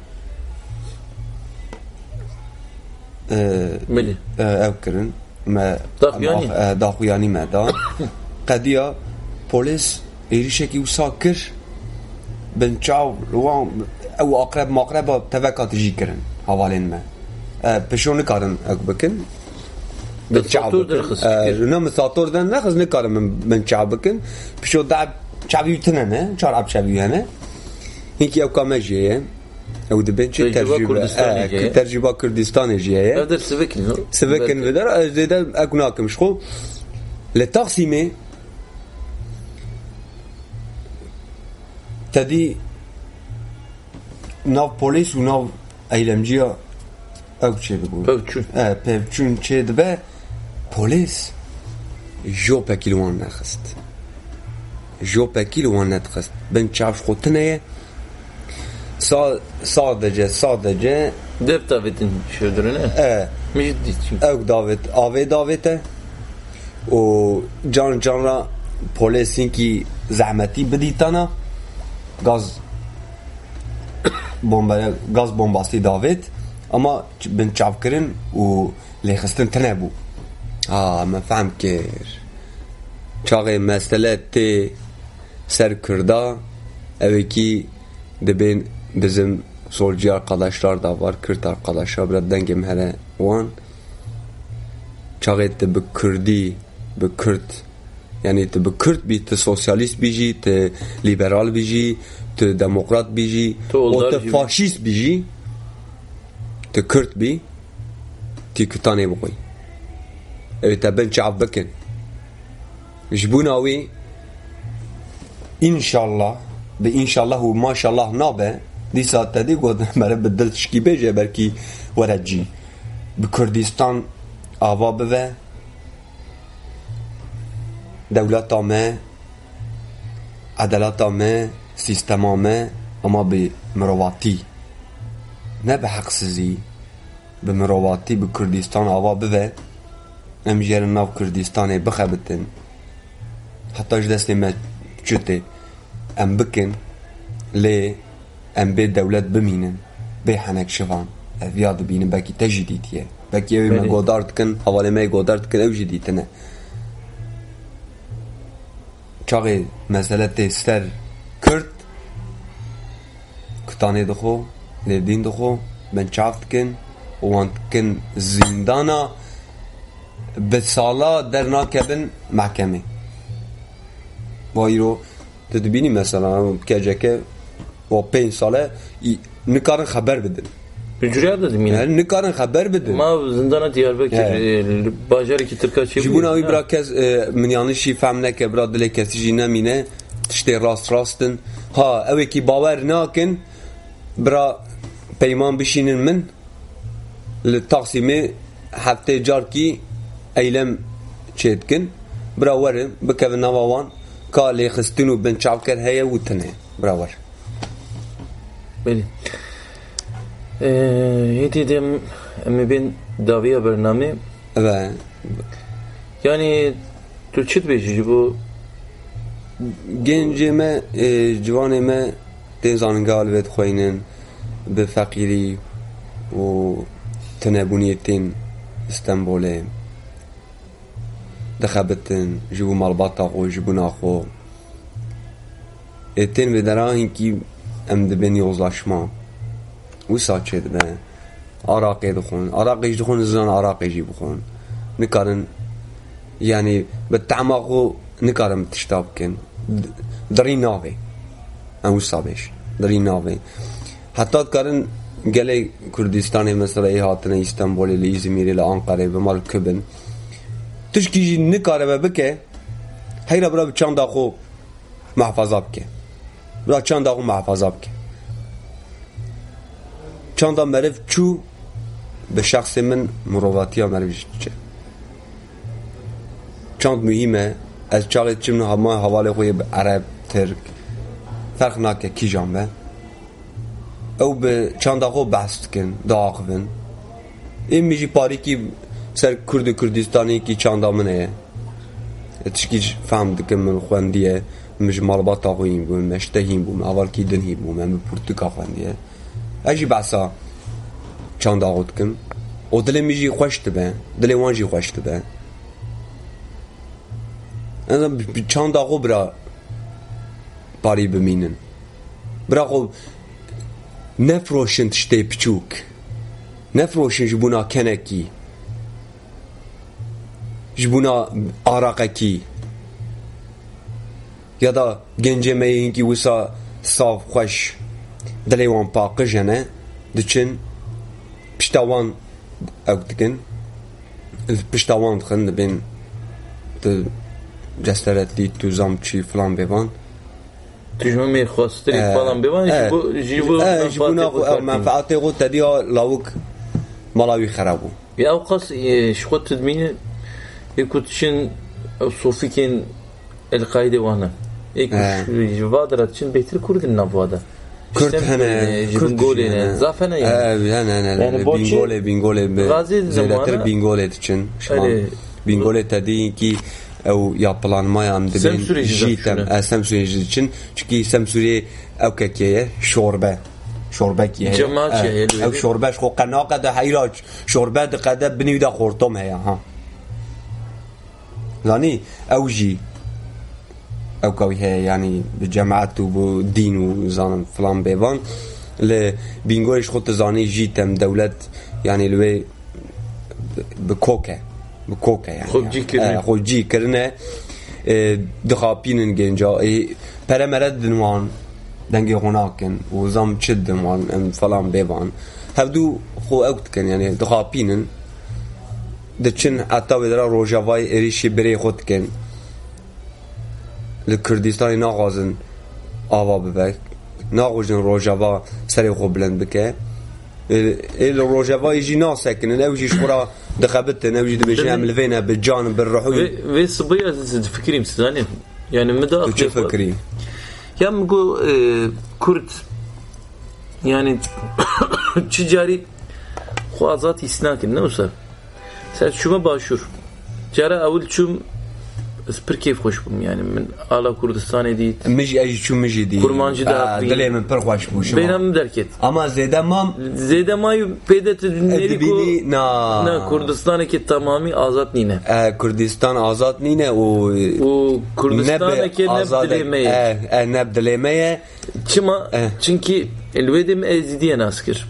اه،
Beli.
اه، او کرن ما
داخویانی؟
اه، داخویانی ما دا قدیا پولیس ایریشکی و ساکر بن چاو لوان او اقرب مقرب تفکات جی کرن حوالین ما اه، پشو نکارن او بکن
Satır درخص.
نه مساطور دن نخز نکارم من من چابکن پیشو دعب چابی تنه نه چار اب چابی نه هیکی او کامه جیه او دبن چه
تجربه
تجربه
کردستان
اه،
جیه.
تجربه کردستان جیه
Evdir sivekin.
سبكن بدر زيدا اكناكم شخو للتقسيمه تدي ناف بوليس وناف ايلمجيا او چه بگو
Pevçün.
اه پevçün چه دبه پلیس جو پکی وان نخست جو پکی وان نتخست بن چاف خوتنه سا sadece sadece
Dev davetin şödürüne.
اه
Mecid çünkü.
Ev davet, ave davete o can canra polisin ki zahmeti beditana gaz bomba gaz bombası davet ama ben çavkırın o lehstin tane bu ha ma fahm kir çağı mesele te ser Kürda eveki de ben bizim solcu arkadaşlar da var Kürt arkadaşlar biraz dengem hele olan çağet de bir Kürdi bir Kürt yani te bir Kürt bir te sosyalist bir jî te liberal bir jî te demokrat bir
jî
o te faşist bir jî te Kürt bir te Kürtane bu koy evet ben çabbeken jbuna wî انشالله به انشالله و ماشالله نابه دی ساعت تدی گود مره به دل تشکی بیجه برکی ورجی به کردستان آوا بوه دولت آمه عدالت آمه سیستم آمه اما به مرواتی نه به حقسزی به مرواتی به کردستان آوا بوه ام جیر ناو کردستان بخبتن حتی اج دست أم بکن لی أم به دولت بمینن به حنک شوان یاد بینن بکی تجدیدیه بکی اوی ما
بله.
گودارد کن حواله ما گودارد کن أو جدیدنه چاقی مسئله تستر کرد کتانه دخو لیدین دخو من چافت کن وان کن زندانا به سالا در ناکبن محکمه. وایرو Ti dibînî mesela ew keceke wa pênc sal e nikarin xeber bidin.
Hücreye de mi?
Yani ne karın haber bedin.
Ma zindana Diyarbakır e, bajarı ki tırka çevi.
Şey Jibun avi bırak kez e, min yanlış şey femne ke bırak dile kesici ne mine işte rast rastın. Ha evet ki baver ne akin bırak peyman bişinin min li taksimi hafte car ki eylem çetkin bırak verin bekevin havavan کالی خستین و بن
چاوکر هیا و تنه براور بله. هیتی
دیم
امی بین داویه برنامه
و یعنی تو چیت بیشی جبو گنجی ما جوانی ما دین زانگال وید خوینن به فقیری و تنبونیتین استنبوله دخبتن جبو مالباتا خو جبو ناخو. اتن به دران که ام دبن یوزلاشما و ساچه دبن عراقی دخون. عراقیش دخون زن عراقیشی بخون. نکارن یعنی به تعماقو نکارم تشتاب کن. دری ناوی ام وصابش دری ناوی حتی کارن گله کردستان مثلا ای هاتنه استانبول لی ازمیر لی آنقره به مال کبن. تشکی جی نکاره بکه هیرا برا چند خو محفظه بکه برا چند خو محفظه بکه چند مرف چو به شخص من مروواتی ها مرف چه؟ چند مهمه؟ از چاقی چم همه حواله خوی عرب ترک. فرق ناکه کی جانبه او به چند خو بحث کن داغون این میجی پاری کی سر کرد کردستانی کی چند منه تشکی فهم دکم من خواندیه مش مالبات آقویم بوم مشتهیم بوم اول کی دنهی بوم من پرتگا خواندیه اجی بحثا چند آقود کم و دل میجی خوش تبه دل وانجی خوش تبه انا چند آقو برا پاری بمینن برا خو نفروشن تشتی پچوک نفروشن جبونا کنکی جبونا عراقکی یا دا گنجه مینگی وسا صاف خوش دلیوان پاقی جنه دچن پشتاوان او دکن پشتاوان دخن دبین د جسترتلی تو زامچی فلان
ببان تجمه میخواسته فلان ببان
جبونا
منفعت خود
تدیا لاوک ملاوی خرابو یا او قص شخوت تدمینه
Ya avqas şkot tedmini ekutşin sofikin el kaide wana. Ek
Eh.
jivadrat için betir kurdin navada.
Kürt hene,
Kürt golene, zafene yani.
hene hene.
Yani boçi-
Bingole bingole.
Gazi zamanı-
bingole için. Bingole tadi ki ev yapılanmayan
Sem
dibin
süreci
jitem sem süreci için çünkü sem süreci ev kekiye şorbe şorbe ki
Cemaat ye,
ev şorbe şo qanaqa da hayraç şorbe de qada bini da khortom heya ha زاني او جي او كوي هي يعني بجماعات ودين وزان فلان بيبان ل بينغوريش خط زاني جي تم دولت
يعني لوي
بكوكه بكوكه يعني خب جي كرنه يعني خب جي كرنه دخابينن جنجا پرمرد دنوان دنگی هناکن و زم چد دنوان فلان بيبان هفدو خو اوت كن يعني دخابينن دچن اتاوی در روجاوای اریشی بری خود کن لکردستانی ناغازن آوا ببک ناغوجن روجاوا سری خوب بلند بکه ال روجاوا یجی ناسکن نوجی شورا دخبت نوجی دبیشن عمل فينا
وی بالروحوي في صبية یعنی مدار.
يعني فکری
یم گو کرد یعنی كرد خو تجاري خوازاتي سناكن نوصل Sen çuma başur. Cara avul çum pir keyf xoş bum yani min ala Kurdistan edit.
Mij ay çum
mij edit.
Kurmancı
da.
Diley min pir xoş
bum. Benim
derk et. Ama
zedemam zedemayı pedet e, neri
ko. Na.
Na Kurdistan ki tamamı azat nine.
E Kurdistan azat nine o.
O Kurdistan ki
neb
dilemeye.
E e neb dilemeye.
Çima
e.
çünkü elvedem ezidiyen asker.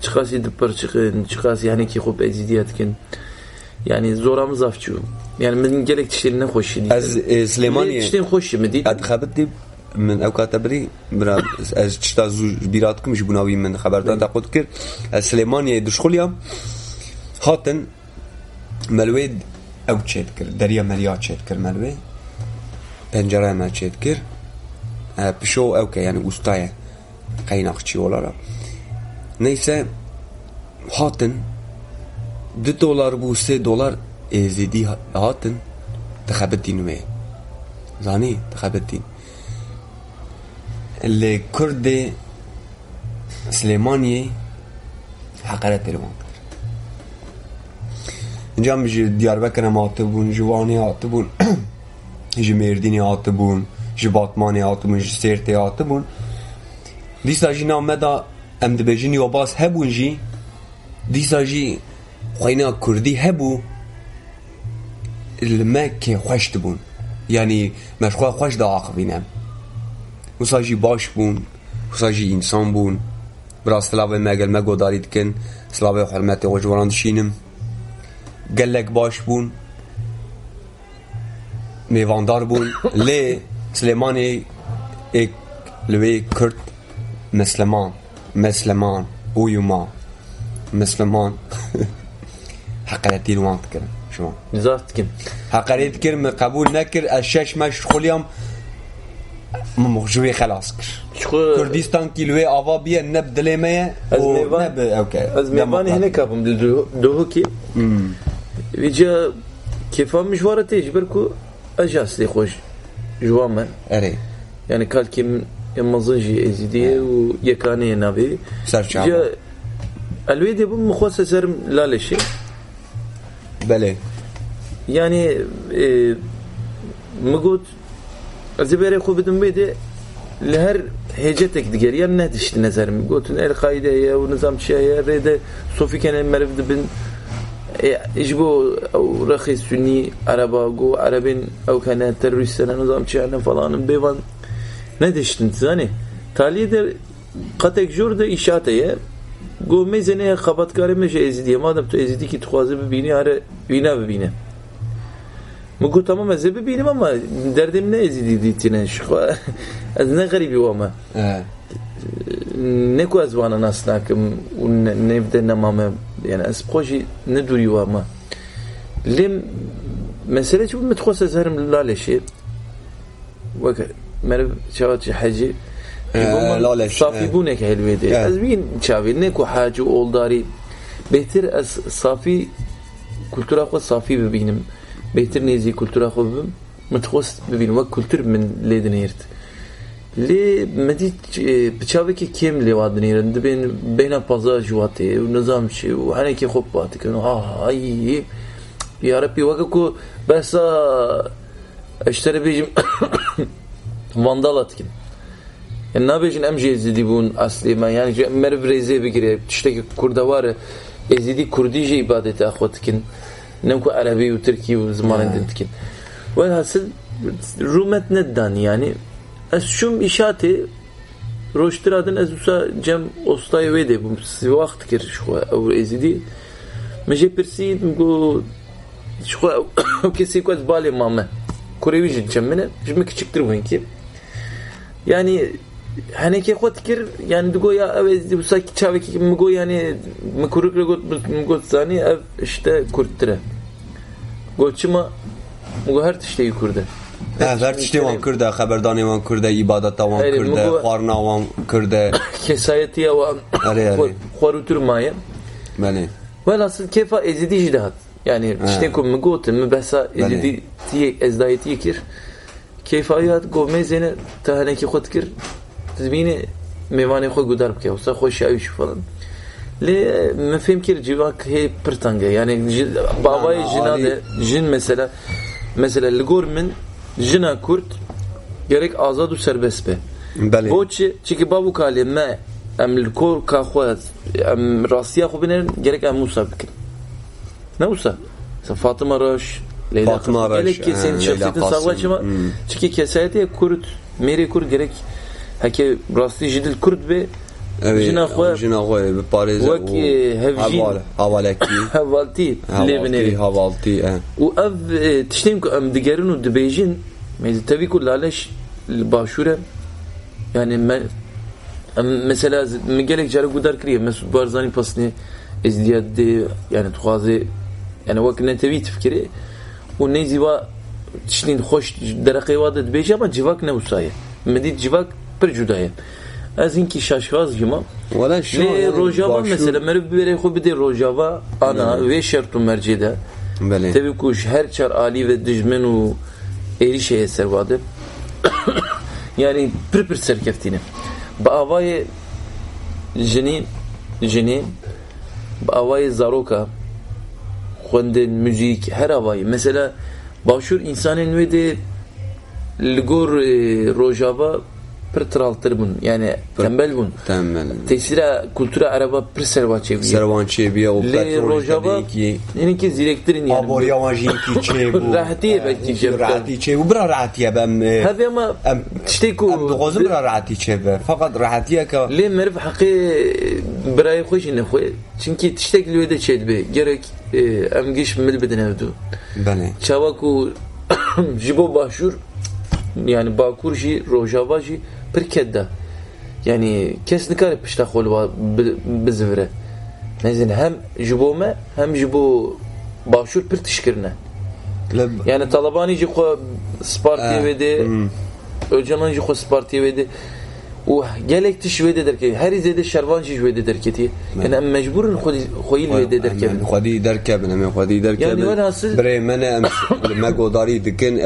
Çıkası dıpır çıkın, çıkası yani ki hop ezidiyetkin. یعنی زورم زفچو یعنی من گلک تشتیرینه خوشی دیدم
از سلیمانیه تشتیرین
یعنی خوشی می دیدم
ادخابت دی من او كاتبري برا از تشتا زوج بيراتك مش بناوي من خبردان تا قد كر سليمانيا دشخوليا هاتن ملوي او تشيت كر دريا مريا تشيت كر ملوي پنجره ما تشيت كر بشو او كي يعني یعنی استايا قيناق تشي ولا لا نيسا هاتن دو دلار بو سه دلار زیدی هاتن تخبتین وی زانی تخبتین لی کرد سلیمانی حقرت روان کرد اینجا هم جی دیاربکر هم آتی بون جوانی آتی بون جی مردینی آتی بون جی باتمانی آتی بون جی سیرتی آتی بون دیستا جی نامه دا ام دبیجین باز هبون جی دیستا جی خوینا کردی هبو المك خوش تبون يعني مشخوا خوش دا عاقبينم وساجي باش بون وساجي انسان بون برا سلاوي ما قال ما قداري دكن سلاوي حرمتي وجوان دشينم قال لك باش بون ميواندار بون لي سليماني اك لوي كرت مسلمان مسلمان ويوما مسلمان حقلتي الوان تكرم شو
Zat kim?
حقارتی روانت کردن شما نزات کن حقارت کرد قبول نکرد از
شش
مش خلیم مخجوی خلاص کرد کردستان
کیلوی
آوا
بیه
نب دلیمه
از میوان از میوان هنه کابم دوهو کی ویجا کیفا مشواره تیج برکو اجاس لی
خوش
جوامن اره یعنی کال که مزنجی ازیدیه
و
یکانه
نابی
سرچابه الویدی بم مخواسته سرم لالشی
بله
Yani e, مقود زبير خو بدون بيدي لهر هجتك دقر يا ندشت نظر قلت القاعدة يا ونظام شيء ريد صوفي كان مرف بن اجبو او رخي سني عربا جو عربين او كان ترويست نظام شيء falan بيوان ندشت زاني تالي ده قتك جور ده اشاته ya گو میزنه خباتکار میشه ازیدیه مادم تو ازیدی که تو خوازه ببینی هر بینا ببینه مگو tamam از ببینیم ama derdim ne ezidi ditine şu az ne garibi ama
اه
ne ku az bana nasnakim ne evde ne mama yani az proje ne duruyor ama lim mesele şu متخصص زهرم لالشي وك مرب شوات حاجه
آه، لالش،
صافي
آه.
بونك هالويدي
آه.
از بين شافي نكو حاجه اول داري بهتر از صافي كولتورا خو صافي ببينم بهتر نيزي كولتورا خو ببم متخصص ببينم وك كولتور من ليدن هيرت لي مدي بتشافي كي كيم لي وادن هيرت بين بين بازا جواتي ونظام شي وحنا كي خب باتك اه اي يا ربي وكو بس اشتري بيجم vandal etkin. Yani yapıyorsun? Em ezidi bun asli ben yani merv reze bigire. Tişteki kurda var. Ezidi kurdice ibadeti ahvatkin. Nem ku Arabi ve Türkiye ve zamanın dintkin. Ve hasıl rumet neddan yani? Es şum işati roştiradın ez usa cem ostay vede bu si vakt kir şu ev ezidi Meje persi go şu kesi ko bali mame. Kurevi cemmine şimdi küçüktür bu ki yani heneke xwe dikir yani digo ya ev ez wisa çavekî min got yani min kuruk re got min got zanî ev işte Kurttir e. Got çima min got her tişteyî Kurd e.
her tiştê wan Kurd e xeberdanê wan Kurd e ibadeta wan
Hayır,
Kurd e
bu-
xwarina wan Kurd e
Kesayetiye wan
Erê, erê.
xwarutur maye.
belê
Velhasıl kefa ezidi jî dihat. Yani tiştê ku min gotin min behsa ezidi tiyek ezdayetiyê kir. Keyfayê hat got mêzêne şû falan. Lê min fêm kir civak hê pir teng e. Yani ji- bavayê jina
alî-
de jin mesela mesela li gor min jina Kurt gerek azad û serbest be.
belê
Boçi çünkü babu kalê me em li kor ka xwe em rastiya xwe binin gerek em Musa bikin. Ne Musa? Sen Fatıma Roş, Leyla
Fatıma Roş,
Gerek ki senin şahsiyetin ama
hmm.
çünkü kesayeti Kürt, meri gerek
هكا
براستي جد
الكرد به جنا خوي
جنا خو بباريز
وكي
هفجين.
هوالكي
هوالتي
هبالتي لبناني
هبالتي آه. أف آه، تشتيم أم دقرنو دبيجين ميز تبي كل لالش الباشوره يعني ما مثلا مجالك قالك جاري قدر كريه مس بارزاني باسني ازدياد دي يعني تخازي يعني وقت نتبي تفكري ونيزي وا تشتين خوش درقي وادت بيجي ما جيفاك نوصايه مديت جيفاك de ne ye ez jîma
wala şu
lê rojava mesela meriv bibêrê xwe bidê rojava ana wê şert û mercê de
belê
Tabii kuş her çar ali ve dijmen u eri şeye servadı. yani pir pir serkeftine. Ba avayı jeni jeni ba avayı zaroka xwendin müzik her avayı mesela başur insanın ve de ligor traltır bun yani tembel bun.
tembel
Tesira kültüre araba pir serva çeviyor.
servan çêbiye û
Le
ki
yani ki zirektirin yani.
aboriya wan jî ki çêbû
Rahetiye belki çêbû.
rahatî çêbû bira rahatiye bem e,
Hadi ama tiştê ku
em dixwazim bira rahatî çêbe fakat rahatiye ka
lê meriv heqê birayê xwe jî nexwe çinkî tiştek li wê de çêdibe gerek e, em giş mil bidin evdû
belê
çawa ku ji bo başûr yani bakur jî بركدة يعني كيس نكاري بشتاخول بزفرة نزين يعني هم جبو ما هم جبو باشور برتشكرنا لب. يعني طلباني جي خو سبارتي آه. ودي اوجانان
جي
خو
سبارتي
ودي و جالك تشوي دي دركي. هري زيد الشربان جي شوي دي دركتي يعني نعم. ام مجبور خو خوي لي دي دركي. خو دي دركي أنا من
خو دي دركي يعني وأنا
سي
بري
ما
أنا ما قداري دكن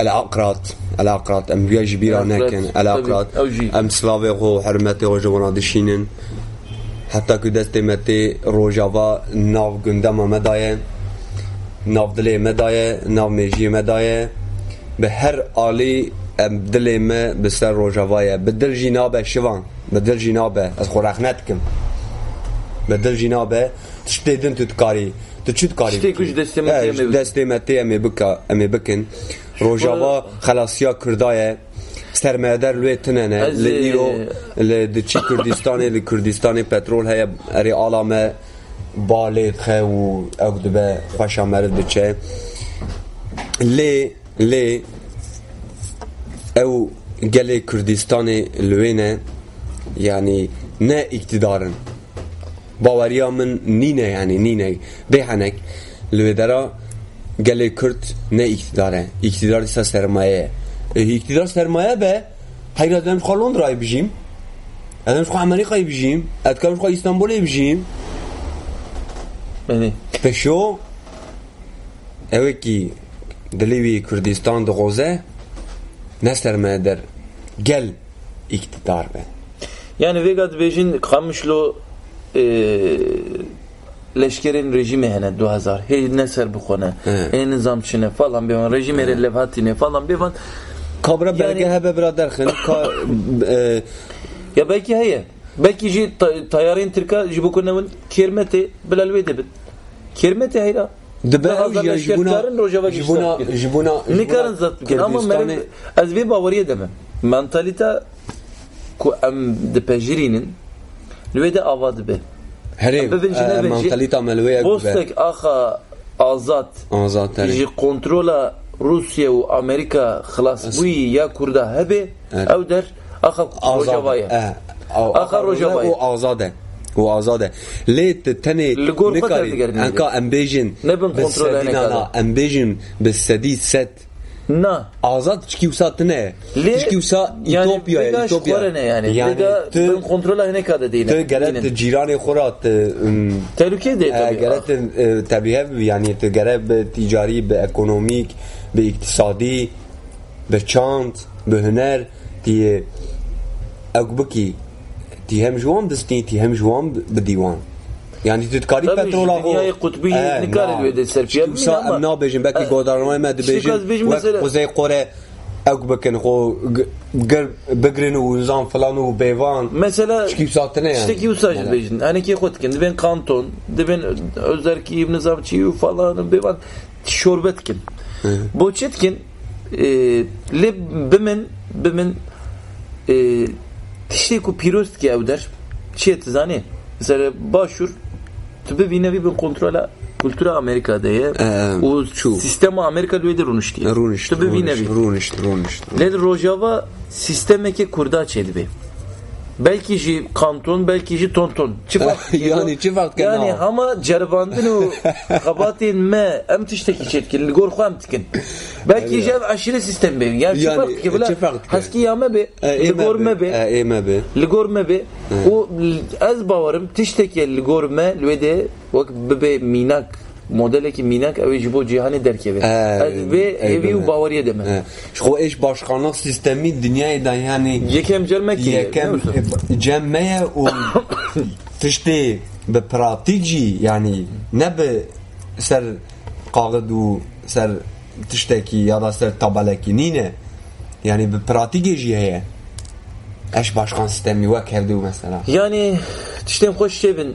العقرات العقرات أم بيج بيرا ناكن العقرات. طيب، أم سلافي غو حرمتي غو جو دشينن حتى
كو
دستي متي
روجافا
ناف
قندما مداية
ناف دلي مداية ناف ميجي مداية بهر آلي ام دلي ما بسر روجافايا بدل جنابه شوان بدل جنابه. از رحمتكم بدل جنابه. تشتي دنتو تكاري تشتي تكاري تشتي كوش دستي متي امي بكا امي بكن روجاوا خلاصیا کردای سرمایدار لوی تننه لیرو لدچی کردستان لی کردستان پترول هیا ری عالم بالی خه و اقدبه خوش آمرد بچه لی لی او
گلی کردستان لوینه یعنی نه اقتدارن باوریا من نینه
یعنی نینه بهنک لوی درا گله کرد نه اقتداره اقتدار دیسا سرمایه اقتدار سرمایه به
حیر
ادمش
خواه
لندرای بجیم ادمش خواه امریکای بجیم ادکارش خواه استانبولی بجیم بله پشو اوه کی دلیوی کردستان دغوزه نه سرمایه در گل اقتدار به یعنی ویگاد بیجین قامشلو ne be hayra ne be
leşkerin rejimi hene 2000 hey ne ser bixone
He.
hey nizam çine falan bevan rejim ere levhatine falan bevan
kabra belge hebe birader ka e,
ya belki heye. Belki jî ta- tayarên Tirka ji bo ku nevin kermetê bilal kermetê heyra.
Dibe
Daha
ew ya ji
leşkerkarın rojava
ji bûna
giştak
ji bûna
Nikarin zat ama meriv ez vê baweriye demem mentalita ku em dipejirînin li wê de ava dibe
هری من قلیت عمل وی بوستک آخه آزاد. آزاد
تری جی کنترل
روسیه
و
آمریکا خلاص بی
یا
کرده
هبه
أو
در
آخه
آزاد.
آه. آه، آخه آه، رجوعی آزاده.
و
آزاده. لیت تنه نکاری.
انکا
امبیجن نبین
کنترل
نکاری
انکا
امبیجن
به سدی
ست
نه
آزاد
چکیو سات نه چکیو سا
ایتوپیا ایتوپیا یعنی نه یعنی بگا کنترل کنترول
هنه کاده دینه
تو گرد جیران خورات تلوکی دی طبیعه تبیه طبیعه یعنی تو گرد به به اکنومیک به اقتصادی به چاند به هنر تی اگبکی تی هم جوان دستی تی هم جوان به dîwan yani tu dikarî
Tabii,
petrola
ji dünyayê qutbî nikarin wê de serfiya
Wisa
bînin
em nabêjin belkî
Eh,
godarname me
tiştekî ez
dibêjin
bêjim
wek
mesela-
wisa tune yani
İşte ki usaj bejin. Hani ki xotkin. Diben kanton, diben özerki nizamçı falan bevan şorbetkin. Boçetkin e, le bimin bimin e, tişte ku pirost ki evder. Çiğ zani. Mesela başur tübe bir nevi bin kontrola kültüra Amerika'da ya.
Ee,
O
şu.
sistema Amerika lüyede runuşti.
Runiş,
Tübe bir nevi.
runiş, runiş.
Led Rojava sistemeke kurda çelbi. Belki ji kanton, belki ji tonton. Geliyor?
Yani fark geliyor?
Yani ama cervandın o kabatin me em tişteki çetkin, ligor xuam tikin. Belki ev aşırı sistem be. Yani fark ki bula?
fark ki?
Haski yame be, ligor me be.
Eme be.
Ligor me be. O az bavarım tişteki ligor me lüede vak bebe minak مدلی که مینک اویج بو جهانی
درکه
و
و
ایوی
و
باوری دم خو
خب، ایش باشخانه سیستمی دنیای دا
یعنی یکم جرمه
که یکم جمعه و تشتی به پراتیجی یعنی نه به سر قاقد و سر تشتی که یا سر تابلکی نینه یعنی به پراتیجی جیه اش باشخان سیستمی و کردو
مثلا. یعنی تشتیم خوش چه بین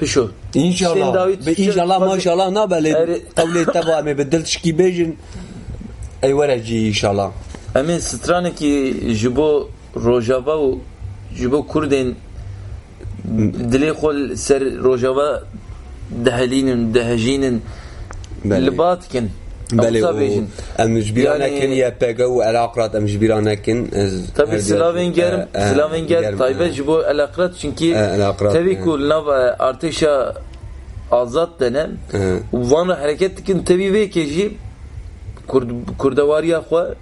پیشو
İnşallah.
Şey
inşallah maşallah ne böyle kavli teba me bedeltš ki bežin ej waraji inşallah.
Emin straneki jibo rojava u jibo kurdên dilê xwe ser rojava dehelînin
dehejînin
li
ba
dikin
Belê
em
ji bîra
nekin
YPG û Elaqrat em ji bîra
Tabii silavên gerim silavên ger taybet ji bo çünkü
tevî
ku li nav artêşa azat denen van hareketkin tevî keşi kurdavariya xwe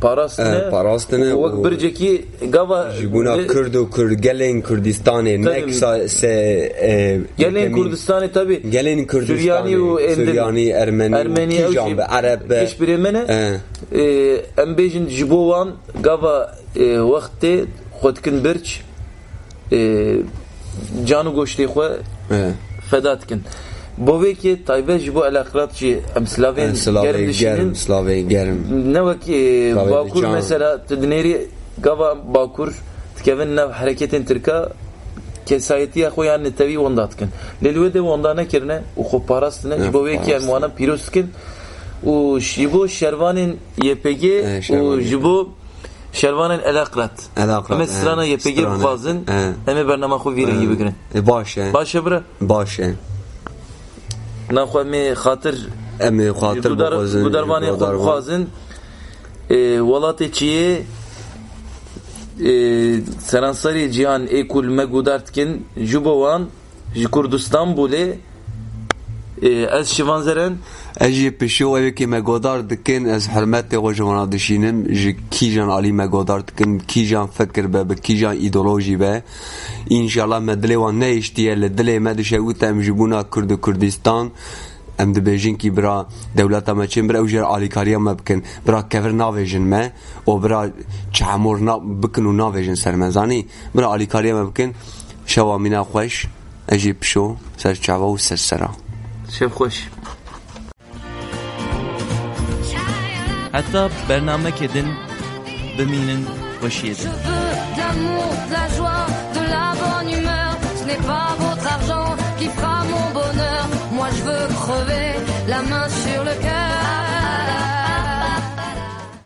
parastine
parastine
wek bircekî gava
ji guna kurd û kurd gelên kurdistanê nek
se e, gelên
kurdistanê tabi
gelên kurdistanê
û suryanî
ermeni
ermeni jan be arab
eşbirê min
e,
em bêjin ji bo wan gava wextê xwedkin birç
e,
canû goştê xwe fedat kin. Bovekê taybeş bu elaqrat jî em slavên germ dişinin.
Slavên germ.
Ne wekî Bakur mesela tu gava Bakur dikevin nav hereketên Tirka kesayetiya xwe yan netewî wenda dikin. Lê li de wenda nekirine û xwe parastine ji bo wekî em wana pîroz dikin û ji bo şervanên YPG û
e,
ji bo Şervanen el
akrat.
El akrat.
Emet
strana yepege
bazın.
Eme
bernama
xo vire gibi girin. Başe. Başe bura.
Başe. Naxo
eme xatır. Eme
xatır
bazın. Gudarvani xo bazın.
E, Walate
çiye
e,
seransari cihan
ekul
megudartkin jubovan Kurdistan bule e, ez şivanzeren e, seranserê cîhan ê ku li me gudar dikin ji bo wan ji Kurdistan bolê e, ez şivan zeren
اجی پیشو اوی که مگودار دکن از حرمت و جوانا دشینم جی کی جان علی مگودار دکن کی جان فکر به به کی جان ایدولوژی به انشالله مدلی و نیشتیه لدلی مدشه و تم جبونا کرد و کردستان ام د بیجین کی برا دولت ما چین برا اوجر علی کاریا ما بکن برا کفر ناویجن ما و برا چامور نا بکن و ناویجن سرمزانی برا علی کاریا
Xweşiyê
Je veux de l'amour, de la joie, de la bonne humeur. Ce n'est pas votre argent qui fera mon bonheur. Moi je veux crever la main sur le cœur.